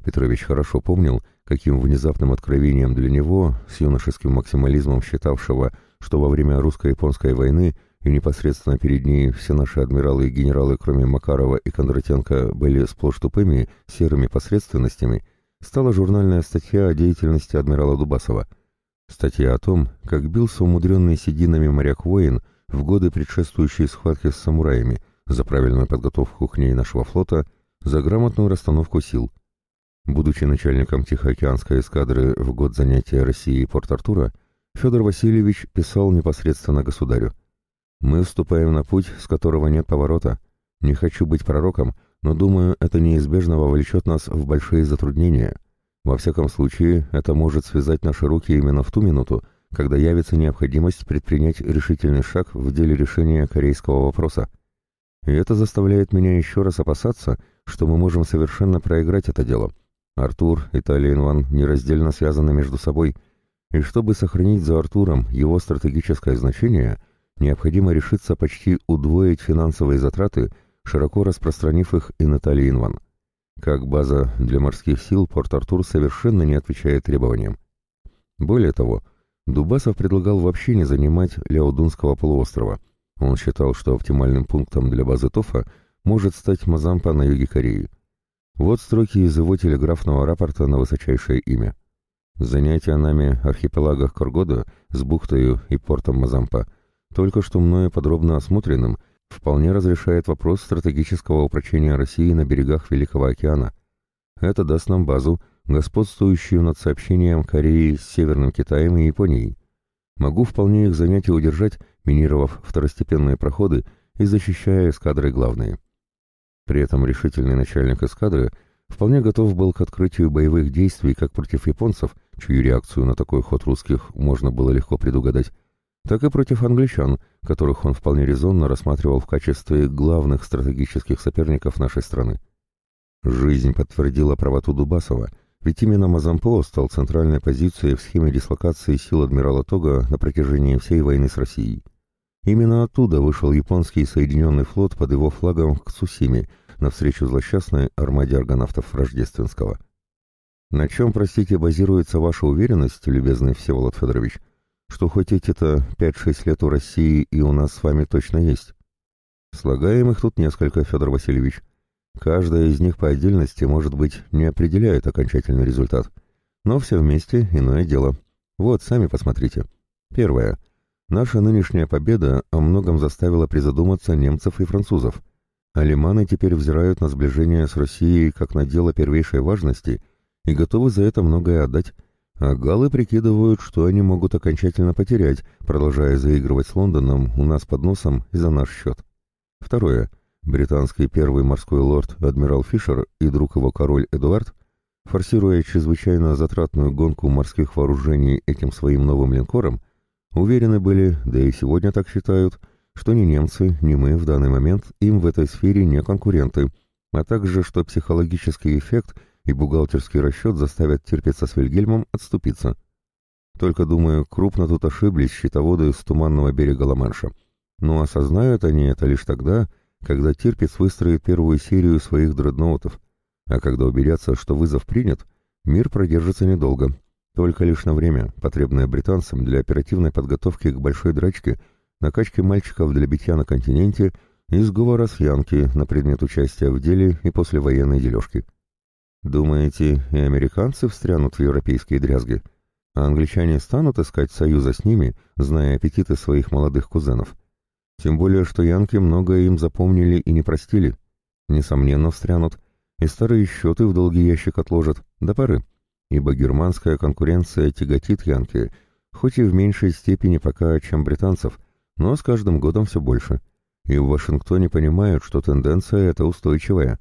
Петрович хорошо помнил, каким внезапным откровением для него, с юношеским максимализмом считавшего, что во время русско-японской войны и непосредственно перед ней все наши адмиралы и генералы, кроме Макарова и Кондратенко, были сплошь тупыми, серыми посредственностями, стала журнальная статья о деятельности адмирала Дубасова. Статья о том, как бился умудренный сединами моряк-воин в годы предшествующей схватки с самураями за правильную подготовку к ней нашего флота, за грамотную расстановку сил. Будучи начальником Тихоокеанской эскадры в год занятия России Порт-Артура, Федор Васильевич писал непосредственно государю. Мы вступаем на путь, с которого нет поворота. Не хочу быть пророком, но думаю, это неизбежно вовлечет нас в большие затруднения. Во всяком случае, это может связать наши руки именно в ту минуту, когда явится необходимость предпринять решительный шаг в деле решения корейского вопроса. И это заставляет меня еще раз опасаться, что мы можем совершенно проиграть это дело. Артур и Талиенван нераздельно связаны между собой, и чтобы сохранить за Артуром его стратегическое значение – необходимо решиться почти удвоить финансовые затраты, широко распространив их и на Талиинван. Как база для морских сил Порт-Артур совершенно не отвечает требованиям. Более того, Дубасов предлагал вообще не занимать Ляодунского полуострова. Он считал, что оптимальным пунктом для базы ТОФа может стать Мазампа на юге Кореи. Вот строки из его телеграфного рапорта на высочайшее имя. Занятие нами архипелагах Коргода с бухтою и портом Мазампа – только что мною подробно осмотренным, вполне разрешает вопрос стратегического упрочения России на берегах Великого океана. Это даст нам базу, господствующую над сообщением Кореи с Северным Китаем и Японией. Могу вполне их занять и удержать, минировав второстепенные проходы и защищая эскадры главные. При этом решительный начальник эскадры вполне готов был к открытию боевых действий как против японцев, чью реакцию на такой ход русских можно было легко предугадать, так и против англичан, которых он вполне резонно рассматривал в качестве главных стратегических соперников нашей страны. Жизнь подтвердила правоту Дубасова, ведь именно Мазампо стал центральной позицией в схеме дислокации сил адмирала Тога на протяжении всей войны с Россией. Именно оттуда вышел японский Соединенный флот под его флагом к Цусиме навстречу злосчастной армаде аргонавтов Рождественского. На чем, простите, базируется ваша уверенность, любезный Всеволод Федорович, что хоть эти-то пять-шесть лет у России и у нас с вами точно есть. Слагаем их тут несколько, Федор Васильевич. Каждая из них по отдельности, может быть, не определяет окончательный результат. Но все вместе иное дело. Вот, сами посмотрите. Первое. Наша нынешняя победа о многом заставила призадуматься немцев и французов. Алиманы теперь взирают на сближение с Россией как на дело первейшей важности и готовы за это многое отдать, а галлы прикидывают, что они могут окончательно потерять, продолжая заигрывать с Лондоном у нас под носом и за наш счет. Второе. Британский первый морской лорд адмирал Фишер и друг его король Эдуард, форсируя чрезвычайно затратную гонку морских вооружений этим своим новым линкором, уверены были, да и сегодня так считают, что ни немцы, ни мы в данный момент им в этой сфере не конкуренты, а также что психологический эффект и бухгалтерский расчет заставят терпеться с Вильгельмом отступиться. Только, думаю, крупно тут ошиблись счетоводы с туманного берега Ла-Манша. Но осознают они это лишь тогда, когда Тирпиц выстроит первую серию своих дредноутов, а когда убедятся, что вызов принят, мир продержится недолго, только лишь на время, потребное британцам для оперативной подготовки к большой драчке, накачки мальчиков для битья на континенте и сговора с Янки на предмет участия в деле и послевоенной дележки. Думаете, и американцы встрянут в европейские дрязги? А англичане станут искать союза с ними, зная аппетиты своих молодых кузенов? Тем более, что янки многое им запомнили и не простили. Несомненно, встрянут, и старые счеты в долгий ящик отложат, до поры, ибо германская конкуренция тяготит янки, хоть и в меньшей степени пока, чем британцев, но с каждым годом все больше. И в Вашингтоне понимают, что тенденция эта устойчивая.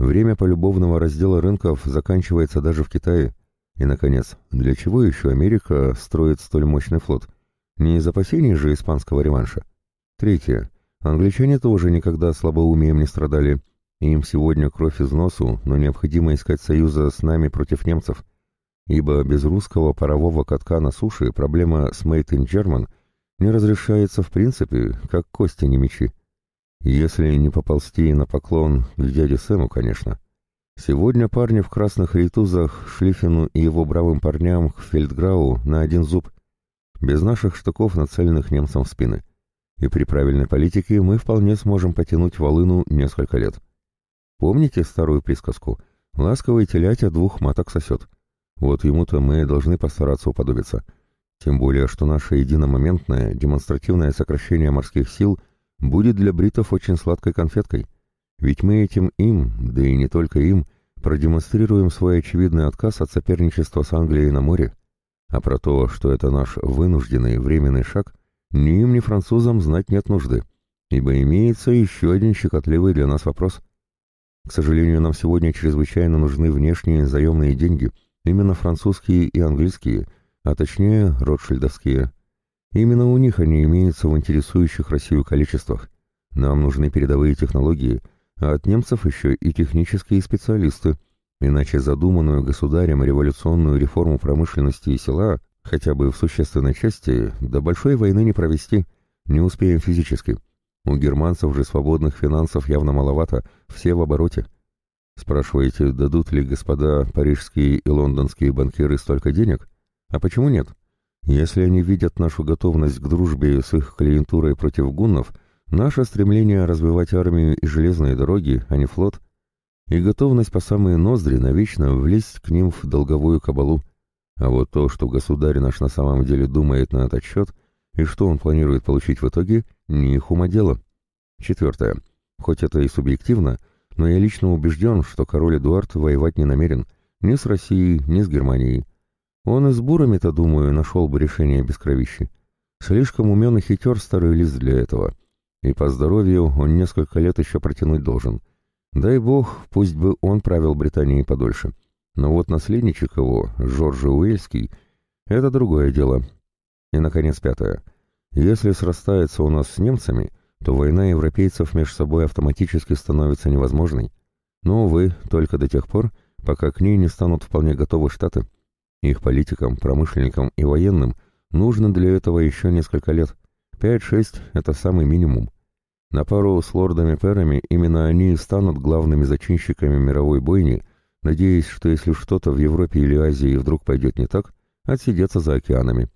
Время полюбовного раздела рынков заканчивается даже в Китае. И, наконец, для чего еще Америка строит столь мощный флот? Не из опасений же испанского реванша. Третье. Англичане тоже никогда слабоумием не страдали. Им сегодня кровь из носу, но необходимо искать союза с нами против немцев. Ибо без русского парового катка на суше проблема с Made in German не разрешается в принципе, как кости не мечи. Если не поползти на поклон к дяде Сэму, конечно. Сегодня парни в красных рейтузах Шлиффену и его бравым парням к Фельдграу на один зуб. Без наших штыков, нацеленных немцам в спины и при правильной политике мы вполне сможем потянуть волыну несколько лет. Помните старую присказку «Ласковый телятя двух маток сосет»? Вот ему-то мы должны постараться уподобиться. Тем более, что наше единомоментное, демонстративное сокращение морских сил будет для бритов очень сладкой конфеткой. Ведь мы этим им, да и не только им, продемонстрируем свой очевидный отказ от соперничества с Англией на море. А про то, что это наш вынужденный временный шаг, ни им, ни французам знать нет нужды, ибо имеется еще один щекотливый для нас вопрос. К сожалению, нам сегодня чрезвычайно нужны внешние заемные деньги, именно французские и английские, а точнее ротшильдовские. Именно у них они имеются в интересующих Россию количествах. Нам нужны передовые технологии, а от немцев еще и технические специалисты, иначе задуманную государем революционную реформу промышленности и села Хотя бы в существенной части до большой войны не провести, не успеем физически. У германцев же свободных финансов явно маловато, все в обороте. Спрашиваете, дадут ли господа парижские и лондонские банкиры столько денег? А почему нет? Если они видят нашу готовность к дружбе с их клиентурой против гуннов, наше стремление развивать армию и железные дороги, а не флот, и готовность по самые ноздри навечно влезть к ним в долговую кабалу, а вот то, что государь наш на самом деле думает на этот счет, и что он планирует получить в итоге, не их ума дело. Четвертое. Хоть это и субъективно, но я лично убежден, что король Эдуард воевать не намерен ни с Россией, ни с Германией. Он и с бурами-то, думаю, нашел бы решение без кровищи. Слишком умен и хитер старый лист для этого. И по здоровью он несколько лет еще протянуть должен. Дай бог, пусть бы он правил Британией подольше. Но вот наследничек его, Жоржи Уэльский, это другое дело. И, наконец, пятое. Если срастается у нас с немцами, то война европейцев между собой автоматически становится невозможной. Но, увы, только до тех пор, пока к ней не станут вполне готовы Штаты. Их политикам, промышленникам и военным нужно для этого еще несколько лет. Пять-шесть – это самый минимум. На пару с лордами-перами именно они станут главными зачинщиками мировой бойни надеясь, что если что-то в Европе или Азии вдруг пойдет не так, отсидеться за океанами.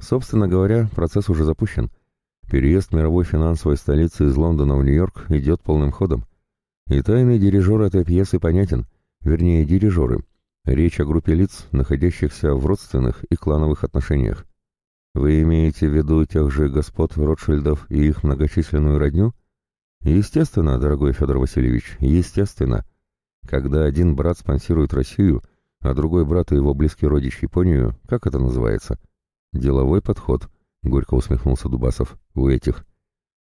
Собственно говоря, процесс уже запущен. Переезд мировой финансовой столицы из Лондона в Нью-Йорк идет полным ходом. И тайный дирижер этой пьесы понятен, вернее, дирижеры. Речь о группе лиц, находящихся в родственных и клановых отношениях. Вы имеете в виду тех же господ Ротшильдов и их многочисленную родню? Естественно, дорогой Федор Васильевич, естественно. Когда один брат спонсирует Россию, а другой брат и его близкий родич Японию, как это называется? Деловой подход, горько усмехнулся Дубасов, у этих.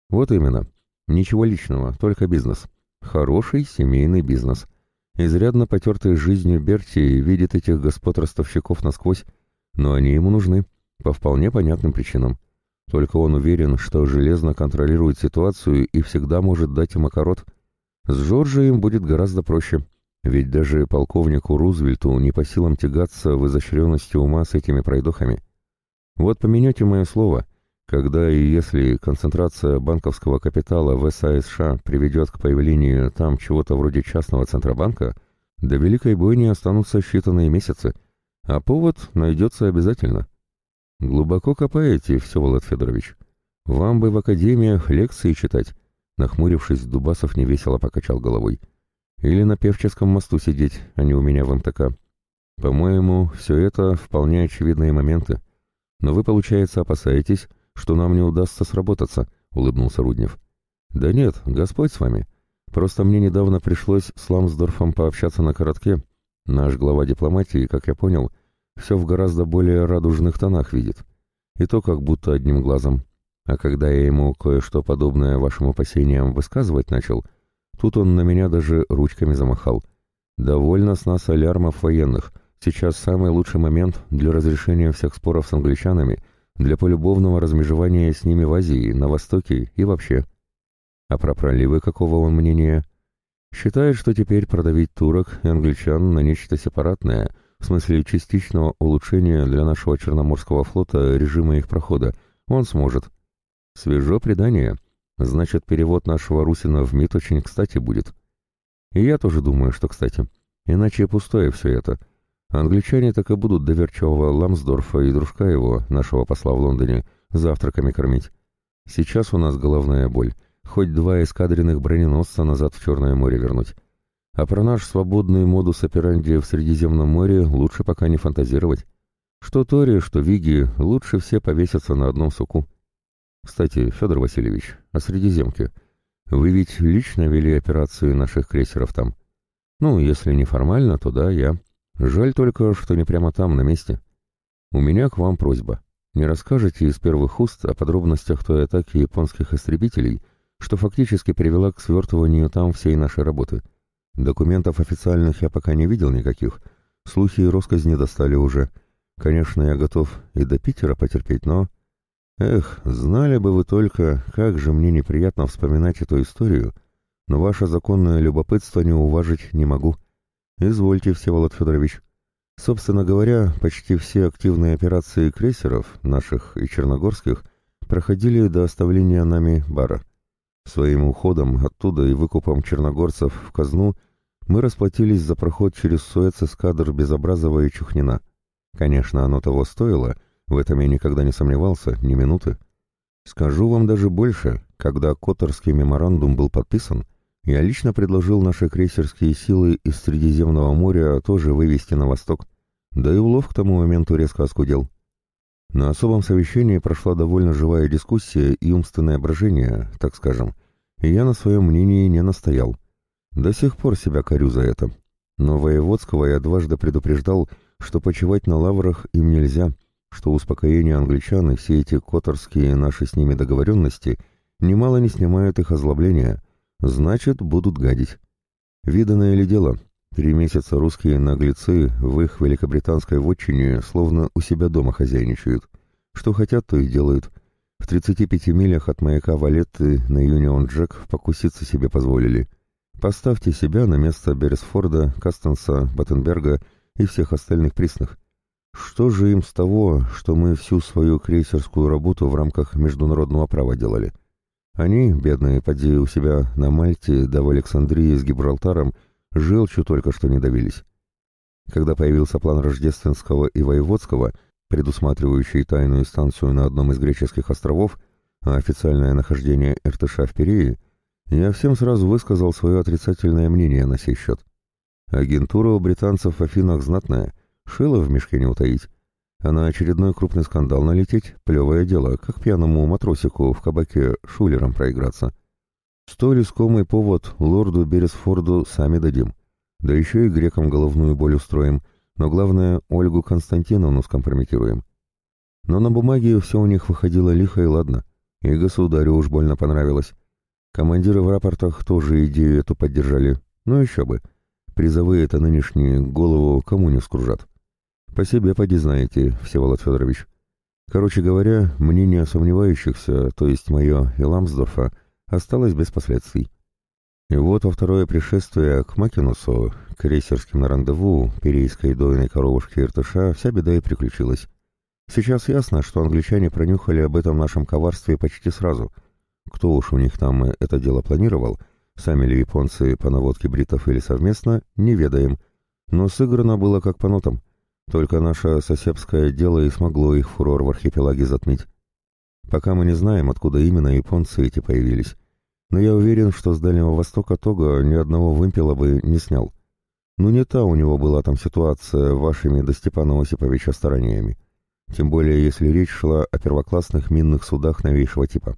Вот именно. Ничего личного, только бизнес. Хороший семейный бизнес. Изрядно потертый жизнью Берти видит этих господ-ростовщиков насквозь, но они ему нужны, по вполне понятным причинам. Только он уверен, что железно контролирует ситуацию и всегда может дать им окорот. С Джорджи им будет гораздо проще, ведь даже полковнику Рузвельту не по силам тягаться в изощренности ума с этими пройдохами. Вот поменяйте мое слово, когда и если концентрация банковского капитала в САСШ приведет к появлению там чего-то вроде частного центробанка, до Великой бойни останутся считанные месяцы, а повод найдется обязательно. «Глубоко копаете, Всеволод Федорович. Вам бы в академиях лекции читать». Нахмурившись, Дубасов невесело покачал головой. «Или на Певческом мосту сидеть, а не у меня в МТК. По-моему, все это вполне очевидные моменты. Но вы, получается, опасаетесь, что нам не удастся сработаться», — улыбнулся Руднев. «Да нет, Господь с вами. Просто мне недавно пришлось с Ламсдорфом пообщаться на коротке. Наш глава дипломатии, как я понял, — все в гораздо более радужных тонах видит. И то как будто одним глазом. А когда я ему кое-что подобное вашим опасениям высказывать начал, тут он на меня даже ручками замахал. «Довольно с нас алярмов военных. Сейчас самый лучший момент для разрешения всех споров с англичанами, для полюбовного размежевания с ними в Азии, на Востоке и вообще». А про проливы какого он мнения? Считает, что теперь продавить турок и англичан на нечто сепаратное — в смысле частичного улучшения для нашего Черноморского флота режима их прохода, он сможет. Свежо предание. Значит, перевод нашего Русина в МИД очень кстати будет. И я тоже думаю, что кстати. Иначе пустое все это. Англичане так и будут доверчивого Ламсдорфа и дружка его, нашего посла в Лондоне, завтраками кормить. Сейчас у нас головная боль. Хоть два эскадренных броненосца назад в Черное море вернуть. А про наш свободный модус операнди в Средиземном море лучше пока не фантазировать. Что Тори, что Виги, лучше все повесятся на одном суку. Кстати, Федор Васильевич, о Средиземке. Вы ведь лично вели операции наших крейсеров там? Ну, если не формально, то да, я. Жаль только, что не прямо там, на месте. У меня к вам просьба. Не расскажете из первых уст о подробностях той атаки японских истребителей, что фактически привела к свертыванию там всей нашей работы — Документов официальных я пока не видел никаких. Слухи и росказни достали уже. Конечно, я готов и до Питера потерпеть, но... Эх, знали бы вы только, как же мне неприятно вспоминать эту историю, но ваше законное любопытство не уважить не могу. Извольте, Всеволод Федорович. Собственно говоря, почти все активные операции крейсеров, наших и черногорских, проходили до оставления нами бара. Своим уходом оттуда и выкупом черногорцев в казну – мы расплатились за проход через Суэц эскадр Безобразова и Чухнина. Конечно, оно того стоило, в этом я никогда не сомневался, ни минуты. Скажу вам даже больше, когда Которский меморандум был подписан, я лично предложил наши крейсерские силы из Средиземного моря тоже вывести на восток, да и улов к тому моменту резко оскудел. На особом совещании прошла довольно живая дискуссия и умственное брожение, так скажем, и я на своем мнении не настоял. До сих пор себя корю за это. Но Воеводского я дважды предупреждал, что почивать на лаврах им нельзя, что успокоение англичан и все эти которские наши с ними договоренности немало не снимают их озлобления, значит, будут гадить. Виданное ли дело, три месяца русские наглецы в их великобританской вотчине словно у себя дома хозяйничают. Что хотят, то и делают. В 35 милях от маяка Валетты на Юнион Джек покуситься себе позволили. Поставьте себя на место Бересфорда, Кастенса, Баттенберга и всех остальных присных. Что же им с того, что мы всю свою крейсерскую работу в рамках международного права делали? Они, бедные, поди у себя на Мальте, да в Александрии с Гибралтаром, желчью только что не давились. Когда появился план Рождественского и Воеводского, предусматривающий тайную станцию на одном из греческих островов, а официальное нахождение Иртыша в Перее, Я всем сразу высказал свое отрицательное мнение на сей счет. Агентура у британцев в Афинах знатная, шила в мешке не утаить. А на очередной крупный скандал налететь — плевое дело, как пьяному матросику в кабаке шулером проиграться. Столь искомый повод лорду Бересфорду сами дадим. Да еще и грекам головную боль устроим, но главное, Ольгу Константиновну скомпрометируем. Но на бумаге все у них выходило лихо и ладно, и государю уж больно понравилось. Командиры в рапортах тоже идею эту поддержали, ну еще бы. Призовые это нынешние голову кому не скружат. По себе поди знаете, Всеволод Федорович. Короче говоря, мнение сомневающихся, то есть мое и Ламсдорфа, осталось без последствий. И вот во второе пришествие к Макинусу, крейсерским на рандеву, перейской дойной коровушки Иртыша, вся беда и приключилась. Сейчас ясно, что англичане пронюхали об этом нашем коварстве почти сразу. Кто уж у них там это дело планировал, сами ли японцы по наводке бритов или совместно, не ведаем. Но сыграно было как по нотам. Только наше сосебское дело и смогло их фурор в архипелаге затмить. Пока мы не знаем, откуда именно японцы эти появились. Но я уверен, что с Дальнего Востока Тога ни одного вымпела бы не снял. Ну не та у него была там ситуация вашими до Степана Осиповича стараниями. Тем более, если речь шла о первоклассных минных судах новейшего типа.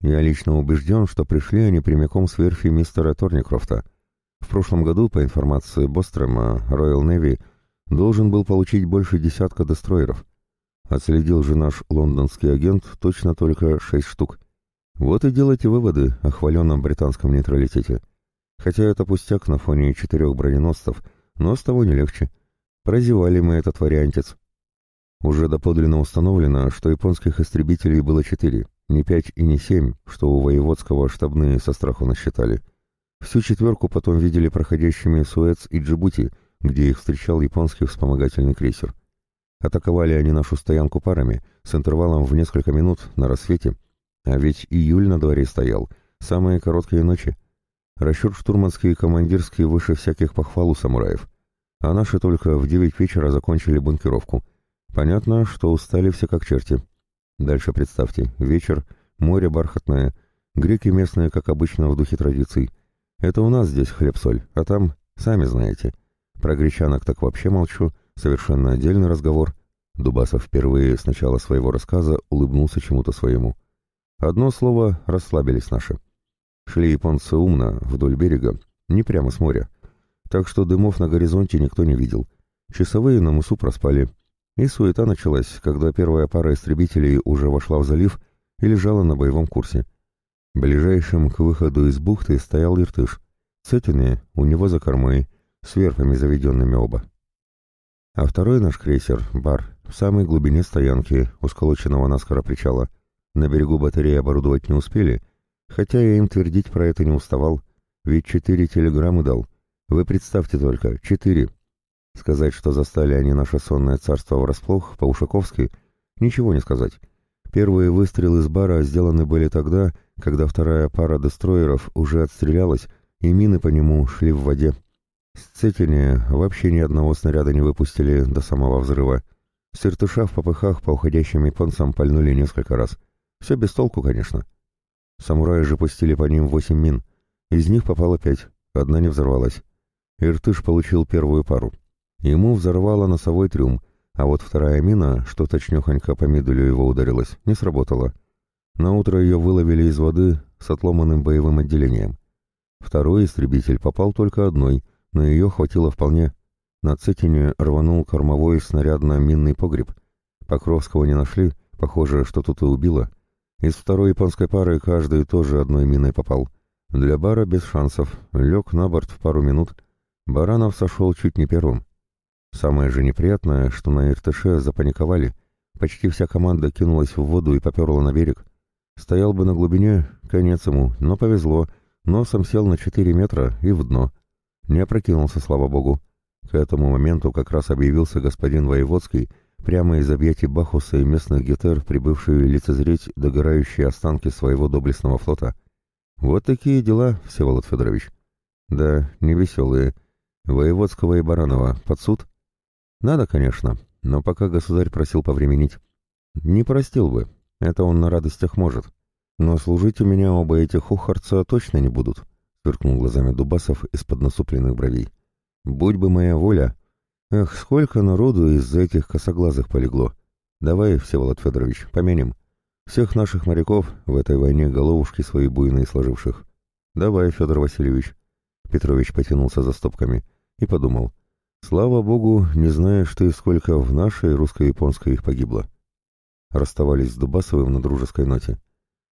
Я лично убежден, что пришли они прямиком с верфи мистера Торникрофта. В прошлом году, по информации Бострема, Royal Navy должен был получить больше десятка дестройеров. Отследил же наш лондонский агент точно только шесть штук. Вот и делайте выводы о хваленном британском нейтралитете. Хотя это пустяк на фоне четырех броненосцев, но с того не легче. Прозевали мы этот вариантец. Уже доподлинно установлено, что японских истребителей было четыре, не пять и не семь, что у воеводского штабные со страху насчитали. Всю четверку потом видели проходящими Суэц и Джибути, где их встречал японский вспомогательный крейсер. Атаковали они нашу стоянку парами, с интервалом в несколько минут на рассвете, а ведь июль на дворе стоял, самые короткие ночи. Расчет штурманский и командирский выше всяких похвал у самураев. А наши только в девять вечера закончили бункеровку. Понятно, что устали все как черти. Дальше представьте, вечер, море бархатное, греки местные, как обычно, в духе традиций. Это у нас здесь хлеб-соль, а там, сами знаете. Про гречанок так вообще молчу, Совершенно отдельный разговор. Дубасов впервые с начала своего рассказа улыбнулся чему-то своему. Одно слово — расслабились наши. Шли японцы умно, вдоль берега, не прямо с моря. Так что дымов на горизонте никто не видел. Часовые на мысу проспали. И суета началась, когда первая пара истребителей уже вошла в залив и лежала на боевом курсе. Ближайшим к выходу из бухты стоял Иртыш. Цетины у него за кормой, с верфами заведенными оба а второй наш крейсер, бар, в самой глубине стоянки, у сколоченного наскоро причала. На берегу батареи оборудовать не успели, хотя я им твердить про это не уставал, ведь четыре телеграммы дал. Вы представьте только, четыре. Сказать, что застали они наше сонное царство врасплох, по-ушаковски, ничего не сказать. Первые выстрелы с бара сделаны были тогда, когда вторая пара дестроеров уже отстрелялась, и мины по нему шли в воде. С Цетине вообще ни одного снаряда не выпустили до самого взрыва. С Иртыша в попыхах по уходящим японцам пальнули несколько раз. Все без толку, конечно. Самураи же пустили по ним восемь мин. Из них попало пять, одна не взорвалась. Иртыш получил первую пару. Ему взорвало носовой трюм, а вот вторая мина, что точнёхонько по мидулю его ударилась, не сработала. Наутро ее выловили из воды с отломанным боевым отделением. Второй истребитель попал только одной — но ее хватило вполне. На Цетине рванул кормовой снарядно-минный погреб. Покровского не нашли, похоже, что тут и убило. Из второй японской пары каждый тоже одной миной попал. Для Бара без шансов, лег на борт в пару минут. Баранов сошел чуть не первым. Самое же неприятное, что на Иртыше запаниковали. Почти вся команда кинулась в воду и поперла на берег. Стоял бы на глубине, конец ему, но повезло. Носом сел на 4 метра и в дно. Не опрокинулся, слава богу. К этому моменту как раз объявился господин Воеводский, прямо из объятий Бахуса и местных гетер, прибывший лицезреть догорающие останки своего доблестного флота. Вот такие дела, Всеволод Федорович. Да, невеселые. Воеводского и Баранова под суд? Надо, конечно, но пока государь просил повременить. Не простил бы, это он на радостях может. Но служить у меня оба этих хухарца точно не будут, сверкнул глазами Дубасов из-под насупленных бровей. Будь бы моя воля. Эх, сколько народу из-за этих косоглазых полегло. Давай, Всеволод Федорович, помянем. Всех наших моряков в этой войне головушки свои буйные сложивших. Давай, Федор Васильевич. Петрович потянулся за стопками и подумал. Слава богу, не знаешь ты, сколько в нашей русско-японской их погибло. Расставались с Дубасовым на дружеской ноте.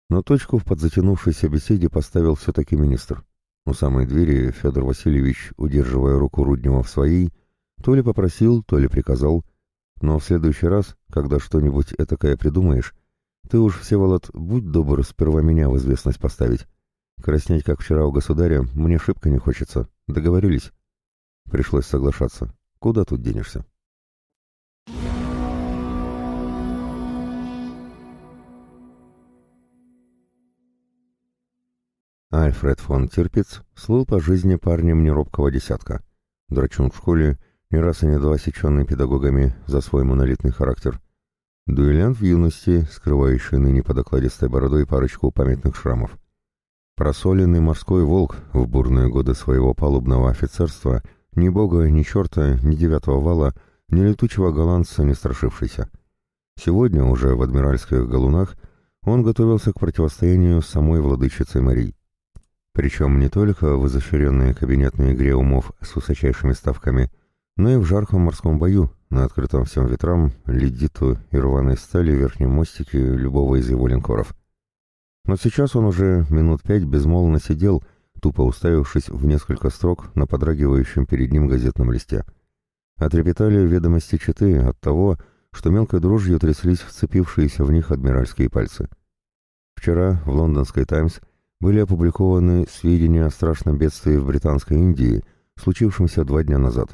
Но точку в подзатянувшейся беседе поставил все-таки министр. У самой двери Федор Васильевич, удерживая руку Руднева в своей, то ли попросил, то ли приказал. Но в следующий раз, когда что-нибудь этакое придумаешь, ты уж, Всеволод, будь добр сперва меня в известность поставить. Краснеть, как вчера у государя, мне шибко не хочется. Договорились? Пришлось соглашаться. Куда тут денешься? Альфред фон Тирпиц слыл по жизни парнем неробкого десятка. Драчун в школе, не раз и не два сеченный педагогами за свой монолитный характер. Дуэлянт в юности, скрывающий ныне под окладистой бородой парочку памятных шрамов. Просоленный морской волк в бурные годы своего палубного офицерства, ни бога, ни черта, ни девятого вала, ни летучего голландца не страшившийся. Сегодня, уже в адмиральских галунах, он готовился к противостоянию с самой владычицей Марии. Причем не только в изощренной кабинетной игре умов с высочайшими ставками, но и в жарком морском бою, на открытом всем ветрам, ледиту и рваной стали в верхнем мостике любого из его линкоров. Но сейчас он уже минут пять безмолвно сидел, тупо уставившись в несколько строк на подрагивающем перед ним газетном листе. Отрепетали ведомости читы от того, что мелкой дрожью тряслись вцепившиеся в них адмиральские пальцы. Вчера в лондонской «Таймс» были опубликованы сведения о страшном бедствии в Британской Индии, случившемся два дня назад.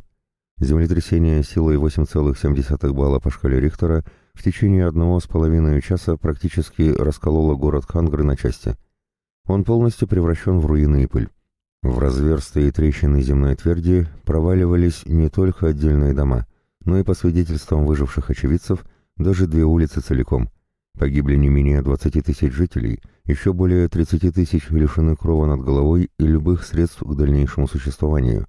Землетрясение силой 8,7 балла по шкале Рихтера в течение одного с половиной часа практически раскололо город Хангры на части. Он полностью превращен в руины и пыль. В разверстые трещины земной тверди проваливались не только отдельные дома, но и, по свидетельствам выживших очевидцев, даже две улицы целиком – Погибли не менее 20 тысяч жителей, еще более 30 тысяч лишены крова над головой и любых средств к дальнейшему существованию.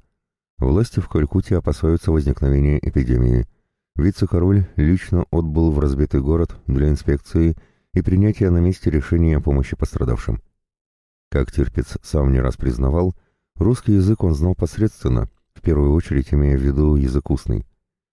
Власти в Калькутте опасаются возникновения эпидемии. Вице-король лично отбыл в разбитый город для инспекции и принятия на месте решения о помощи пострадавшим. Как Тирпиц сам не раз признавал, русский язык он знал посредственно, в первую очередь имея в виду язык устный.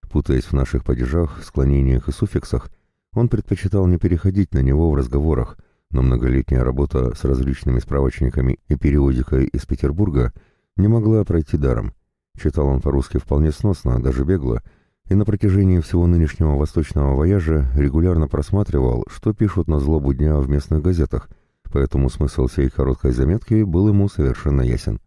Путаясь в наших падежах, склонениях и суффиксах, он предпочитал не переходить на него в разговорах, но многолетняя работа с различными справочниками и периодикой из Петербурга не могла пройти даром. Читал он по-русски вполне сносно, даже бегло, и на протяжении всего нынешнего восточного вояжа регулярно просматривал, что пишут на злобу дня в местных газетах, поэтому смысл всей короткой заметки был ему совершенно ясен.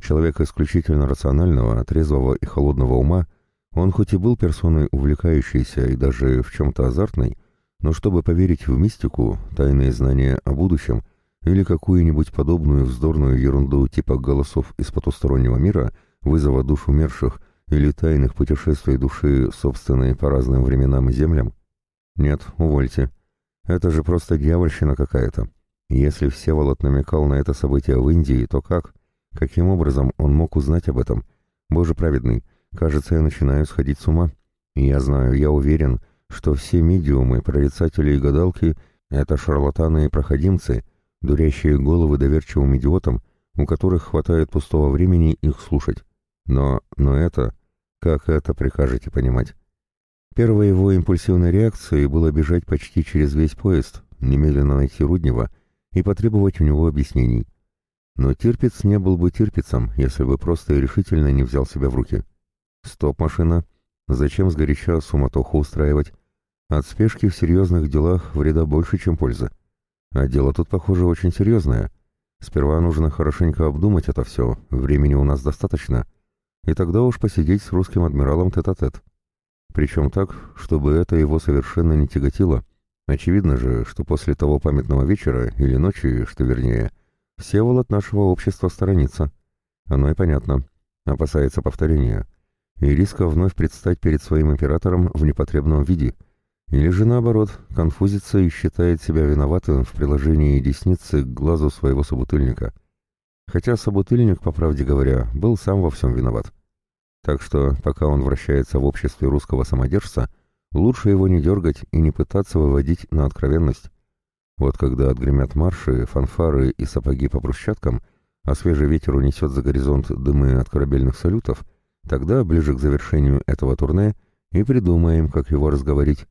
Человек исключительно рационального, трезвого и холодного ума – он хоть и был персоной увлекающейся и даже в чем-то азартной, но чтобы поверить в мистику, тайные знания о будущем или какую-нибудь подобную вздорную ерунду типа голосов из потустороннего мира, вызова душ умерших или тайных путешествий души собственной по разным временам и землям? Нет, увольте. Это же просто дьявольщина какая-то. Если Всеволод намекал на это событие в Индии, то как? Каким образом он мог узнать об этом? Боже праведный, Кажется, я начинаю сходить с ума. я знаю, я уверен, что все медиумы, прорицатели и гадалки — это шарлатаны и проходимцы, дурящие головы доверчивым идиотам, у которых хватает пустого времени их слушать. Но, но это... Как это прикажете понимать? Первой его импульсивной реакцией было бежать почти через весь поезд, немедленно найти Руднева и потребовать у него объяснений. Но терпец не был бы терпецом, если бы просто и решительно не взял себя в руки. «Стоп, машина! Зачем сгоряча суматоху устраивать? От спешки в серьезных делах вреда больше, чем пользы. А дело тут, похоже, очень серьезное. Сперва нужно хорошенько обдумать это все, времени у нас достаточно, и тогда уж посидеть с русским адмиралом тет-а-тет. -тет. Причем так, чтобы это его совершенно не тяготило. Очевидно же, что после того памятного вечера, или ночи, что вернее, Всеволод нашего общества сторонится. Оно и понятно. Опасается повторения и риска вновь предстать перед своим императором в непотребном виде, Или же наоборот, конфузится и считает себя виноватым в приложении десницы к глазу своего собутыльника. Хотя собутыльник, по правде говоря, был сам во всем виноват. Так что, пока он вращается в обществе русского самодержца, лучше его не дергать и не пытаться выводить на откровенность. Вот когда отгремят марши, фанфары и сапоги по брусчаткам, а свежий ветер унесет за горизонт дымы от корабельных салютов, тогда, ближе к завершению этого турне, и придумаем, как его разговорить.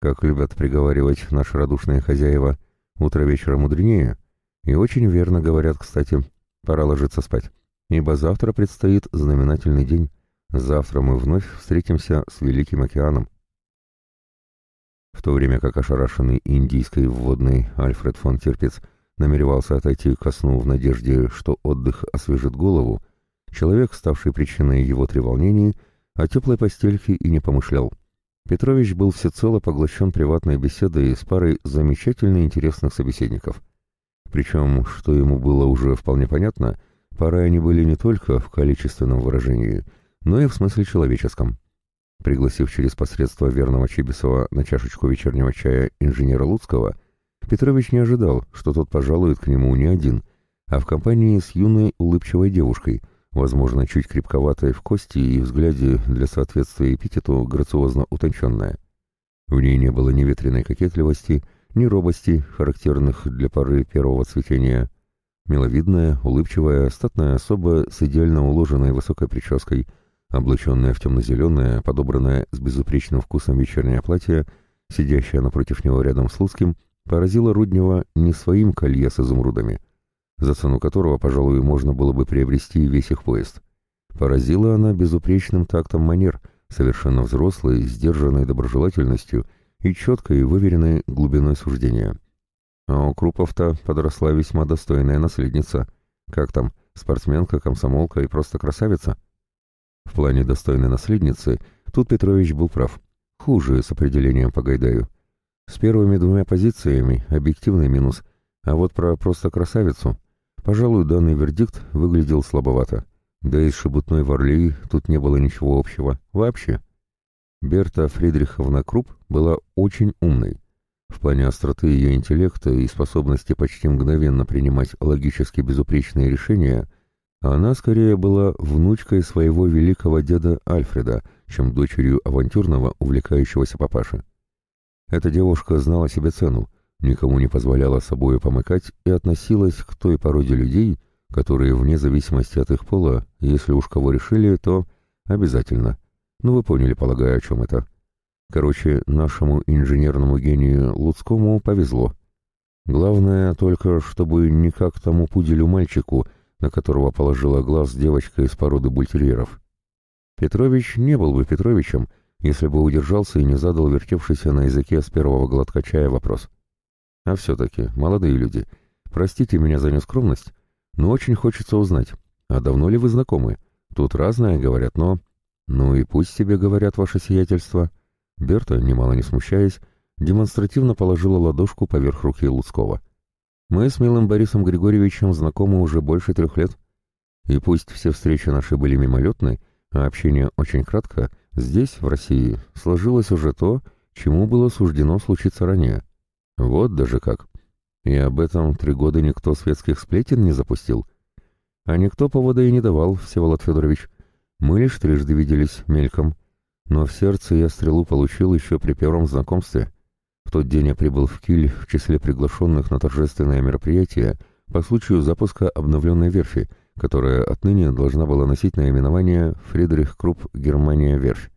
Как любят приговаривать наши радушные хозяева, утро вечера мудренее. И очень верно говорят, кстати, пора ложиться спать. Ибо завтра предстоит знаменательный день. Завтра мы вновь встретимся с Великим океаном. В то время как ошарашенный индийской вводный Альфред фон Тирпиц намеревался отойти ко сну в надежде, что отдых освежит голову, человек, ставший причиной его треволнений, о теплой постельке и не помышлял. Петрович был всецело поглощен приватной беседой с парой замечательно интересных собеседников. Причем, что ему было уже вполне понятно, пары они были не только в количественном выражении, но и в смысле человеческом. Пригласив через посредство верного Чибисова на чашечку вечернего чая инженера Луцкого, Петрович не ожидал, что тот пожалует к нему не один, а в компании с юной улыбчивой девушкой – возможно, чуть крепковатая в кости и взгляде для соответствия эпитету грациозно утонченная. В ней не было ни ветреной кокетливости, ни робости, характерных для пары первого цветения. Миловидная, улыбчивая, статная особа с идеально уложенной высокой прической, облаченная в темно-зеленое, подобранное с безупречным вкусом вечернее платье, сидящая напротив него рядом с Луцким, поразила Руднева не своим колье с изумрудами — за цену которого, пожалуй, можно было бы приобрести весь их поезд. Поразила она безупречным тактом манер, совершенно взрослой, сдержанной доброжелательностью и четкой, выверенной глубиной суждения. А у Крупов-то подросла весьма достойная наследница. Как там, спортсменка, комсомолка и просто красавица? В плане достойной наследницы тут Петрович был прав. Хуже с определением по Гайдаю. С первыми двумя позициями объективный минус, а вот про просто красавицу Пожалуй, данный вердикт выглядел слабовато. Да и с шебутной Варлей тут не было ничего общего. Вообще. Берта Фридриховна Круп была очень умной. В плане остроты ее интеллекта и способности почти мгновенно принимать логически безупречные решения, она скорее была внучкой своего великого деда Альфреда, чем дочерью авантюрного, увлекающегося папаши. Эта девушка знала себе цену, никому не позволяла собою помыкать и относилась к той породе людей, которые, вне зависимости от их пола, если уж кого решили, то обязательно. Ну, вы поняли, полагаю, о чем это. Короче, нашему инженерному гению Луцкому повезло. Главное только, чтобы не как тому пуделю-мальчику, на которого положила глаз девочка из породы бультерьеров. Петрович не был бы Петровичем, если бы удержался и не задал вертевшийся на языке с первого глотка чая вопрос. А все-таки, молодые люди, простите меня за нескромность, но очень хочется узнать, а давно ли вы знакомы? Тут разное говорят, но... Ну и пусть себе говорят ваше сиятельство. Берта, немало не смущаясь, демонстративно положила ладошку поверх руки Луцкого. Мы с милым Борисом Григорьевичем знакомы уже больше трех лет. И пусть все встречи наши были мимолетны, а общение очень кратко, здесь, в России, сложилось уже то, чему было суждено случиться ранее. Вот даже как. И об этом три года никто светских сплетен не запустил. А никто повода и не давал, Всеволод Федорович. Мы лишь трижды виделись мельком. Но в сердце я стрелу получил еще при первом знакомстве. В тот день я прибыл в Киль в числе приглашенных на торжественное мероприятие по случаю запуска обновленной верфи, которая отныне должна была носить наименование «Фридрих Крупп Германия Верфь».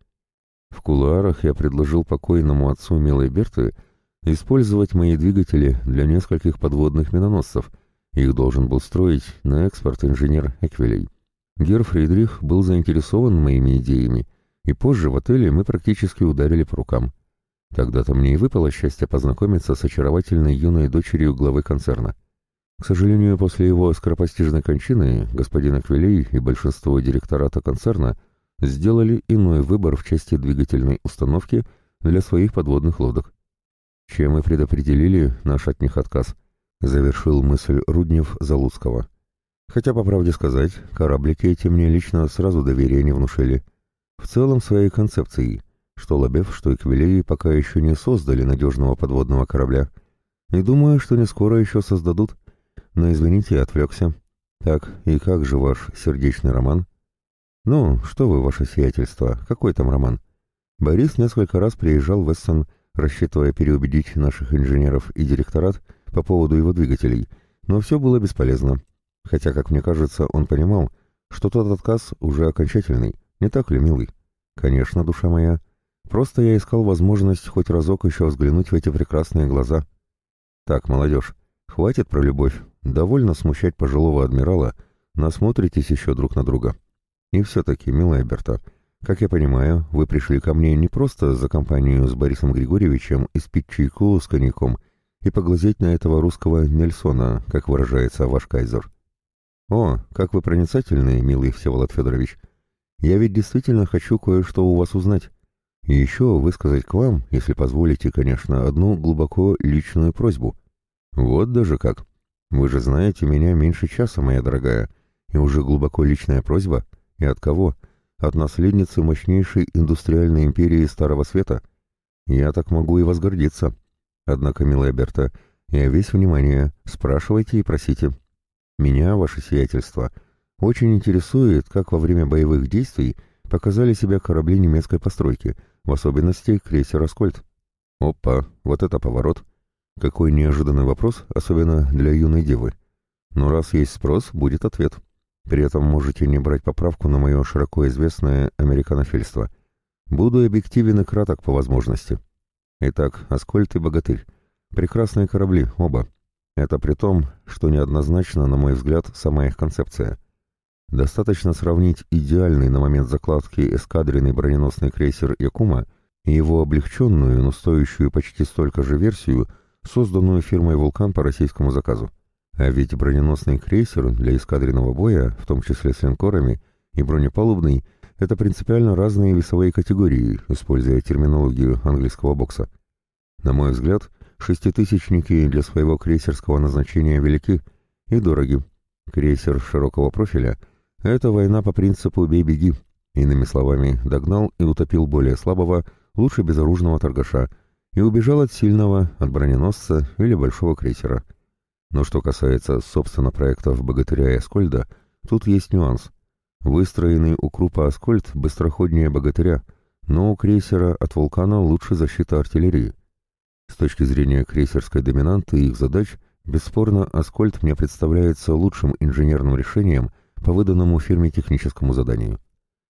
В кулуарах я предложил покойному отцу милой Берты использовать мои двигатели для нескольких подводных миноносцев. Их должен был строить на экспорт инженер Эквелей. Гер Фридрих был заинтересован моими идеями, и позже в отеле мы практически ударили по рукам. Тогда-то мне и выпало счастье познакомиться с очаровательной юной дочерью главы концерна. К сожалению, после его скоропостижной кончины господин Эквелей и большинство директората концерна сделали иной выбор в части двигательной установки для своих подводных лодок чем и предопределили наш от них отказ», — завершил мысль Руднев Залуцкого. Хотя, по правде сказать, кораблики эти мне лично сразу доверия не внушили. В целом своей концепцией. что Лобев, что Эквилеи пока еще не создали надежного подводного корабля. И думаю, что не скоро еще создадут. Но, извините, отвлекся. Так, и как же ваш сердечный роман? Ну, что вы, ваше сиятельство, какой там роман? Борис несколько раз приезжал в Эссен, рассчитывая переубедить наших инженеров и директорат по поводу его двигателей, но все было бесполезно. Хотя, как мне кажется, он понимал, что тот отказ уже окончательный, не так ли, милый? Конечно, душа моя. Просто я искал возможность хоть разок еще взглянуть в эти прекрасные глаза. Так, молодежь, хватит про любовь, довольно смущать пожилого адмирала, насмотритесь еще друг на друга. И все-таки, милая Берта, как я понимаю, вы пришли ко мне не просто за компанию с Борисом Григорьевичем испить чайку с коньяком и поглазеть на этого русского Нельсона, как выражается ваш кайзер. О, как вы проницательны, милый Всеволод Федорович. Я ведь действительно хочу кое-что у вас узнать. И еще высказать к вам, если позволите, конечно, одну глубоко личную просьбу. Вот даже как. Вы же знаете меня меньше часа, моя дорогая, и уже глубоко личная просьба. И от кого? От наследницы мощнейшей индустриальной империи Старого Света. Я так могу и возгордиться. Однако, милая Берта, я весь внимание, спрашивайте и просите. Меня, ваше сиятельство, очень интересует, как во время боевых действий показали себя корабли немецкой постройки, в особенности крейсер «Аскольд». Опа, вот это поворот. Какой неожиданный вопрос, особенно для юной девы. Но раз есть спрос, будет ответ. При этом можете не брать поправку на мое широко известное американофильство. Буду объективен и краток по возможности. Итак, Аскольд и Богатырь. Прекрасные корабли, оба. Это при том, что неоднозначно, на мой взгляд, сама их концепция. Достаточно сравнить идеальный на момент закладки эскадренный броненосный крейсер «Якума» и его облегченную, но стоящую почти столько же версию, созданную фирмой «Вулкан» по российскому заказу. А ведь броненосный крейсер для эскадренного боя, в том числе с линкорами, и бронепалубный — это принципиально разные весовые категории, используя терминологию английского бокса. На мой взгляд, шеститысячники для своего крейсерского назначения велики и дороги. Крейсер широкого профиля — это война по принципу «бей-беги», иными словами, догнал и утопил более слабого, лучше безоружного торгаша, и убежал от сильного, от броненосца или большого крейсера — но что касается, собственно, проектов «Богатыря» и «Аскольда», тут есть нюанс. Выстроенный у Крупа «Аскольд» быстроходнее «Богатыря», но у крейсера от «Вулкана» лучше защита артиллерии. С точки зрения крейсерской доминанты и их задач, бесспорно, «Аскольд» мне представляется лучшим инженерным решением по выданному фирме техническому заданию.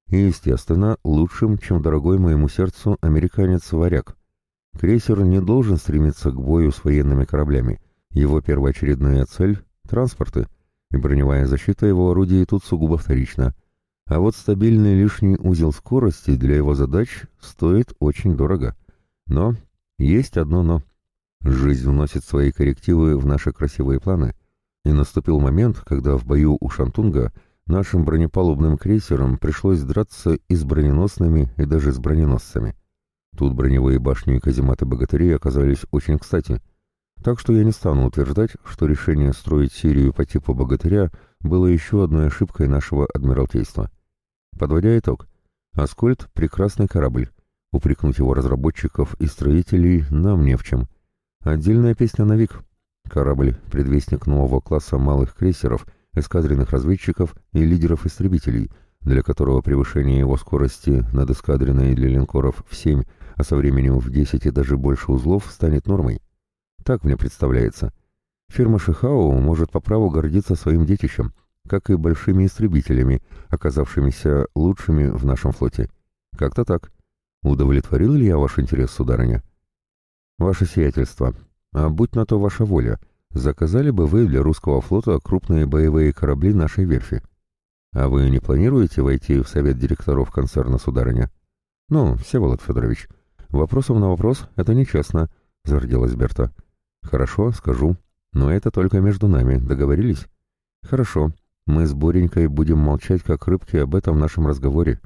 И, естественно, лучшим, чем дорогой моему сердцу американец «Варяг». Крейсер не должен стремиться к бою с военными кораблями – его первоочередная цель — транспорты, и броневая защита его орудий тут сугубо вторична. А вот стабильный лишний узел скорости для его задач стоит очень дорого. Но есть одно «но». Жизнь вносит свои коррективы в наши красивые планы, и наступил момент, когда в бою у Шантунга нашим бронепалубным крейсерам пришлось драться и с броненосными, и даже с броненосцами. Тут броневые башни и казематы богатырей оказались очень кстати — так что я не стану утверждать, что решение строить серию по типу «Богатыря» было еще одной ошибкой нашего Адмиралтейства. Подводя итог, «Аскольд» — прекрасный корабль. Упрекнуть его разработчиков и строителей нам не в чем. Отдельная песня на Вик. Корабль — предвестник нового класса малых крейсеров, эскадренных разведчиков и лидеров-истребителей, для которого превышение его скорости над эскадренной для линкоров в 7, а со временем в 10 и даже больше узлов станет нормой. Так мне представляется. Фирма Шихао может по праву гордиться своим детищем, как и большими истребителями, оказавшимися лучшими в нашем флоте. Как-то так. Удовлетворил ли я ваш интерес, сударыня? Ваше сиятельство, а будь на то ваша воля, заказали бы вы для русского флота крупные боевые корабли нашей верфи. А вы не планируете войти в совет директоров концерна, сударыня? Ну, Всеволод Федорович, вопросом на вопрос это нечестно, зарделась Берта. «Хорошо, скажу. Но это только между нами. Договорились?» «Хорошо. Мы с Боренькой будем молчать, как рыбки, об этом нашем разговоре.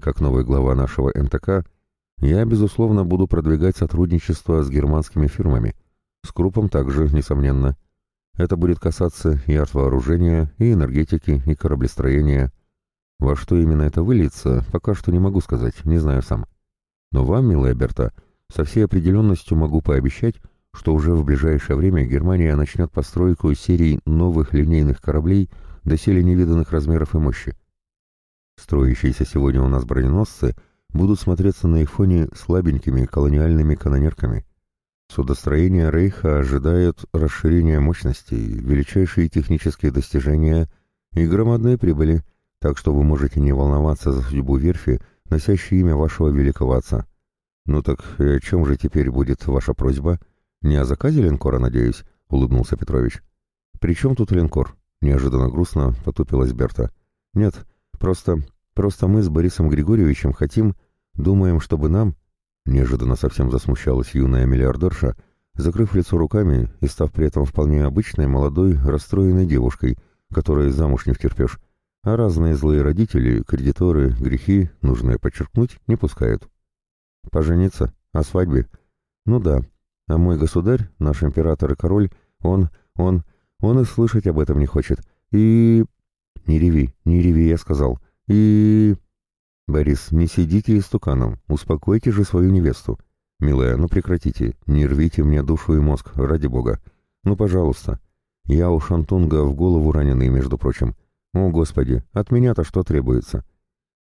Как новый глава нашего НТК, я, безусловно, буду продвигать сотрудничество с германскими фирмами. С Крупом также, несомненно. Это будет касаться и артвооружения, и энергетики, и кораблестроения. Во что именно это выльется, пока что не могу сказать, не знаю сам. Но вам, милая Берта, со всей определенностью могу пообещать, что уже в ближайшее время Германия начнет постройку серий новых линейных кораблей доселе невиданных размеров и мощи. Строящиеся сегодня у нас броненосцы будут смотреться на их фоне слабенькими колониальными канонерками. Судостроение Рейха ожидает расширения мощностей, величайшие технические достижения и громадные прибыли, так что вы можете не волноваться за судьбу верфи, носящей имя вашего великого отца. Ну так и о чем же теперь будет ваша просьба? Не о заказе линкора, надеюсь? — улыбнулся Петрович. «При чем тут линкор?» — неожиданно грустно потупилась Берта. «Нет, просто... просто мы с Борисом Григорьевичем хотим... Думаем, чтобы нам, Неожиданно совсем засмущалась юная миллиардерша, закрыв лицо руками и став при этом вполне обычной, молодой, расстроенной девушкой, которой замуж не втерпешь, а разные злые родители, кредиторы, грехи, нужное подчеркнуть, не пускают. Пожениться? О свадьбе? Ну да. А мой государь, наш император и король, он, он, он и слышать об этом не хочет. И... Не реви, не реви, я сказал. И... «Борис, не сидите истуканом, успокойте же свою невесту. Милая, ну прекратите, не рвите мне душу и мозг, ради бога. Ну, пожалуйста. Я у Шантунга в голову раненый, между прочим. О, Господи, от меня-то что требуется?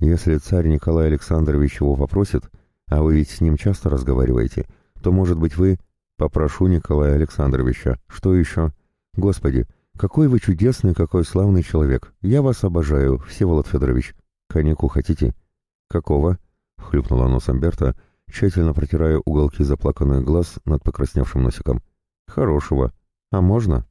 Если царь Николай Александрович его попросит, а вы ведь с ним часто разговариваете, то, может быть, вы... Попрошу Николая Александровича. Что еще? Господи, какой вы чудесный, какой славный человек. Я вас обожаю, Всеволод Федорович. Коньяку хотите?» «Какого?» — хлюпнула носом Берта, тщательно протирая уголки заплаканных глаз над покрасневшим носиком. «Хорошего. А можно?»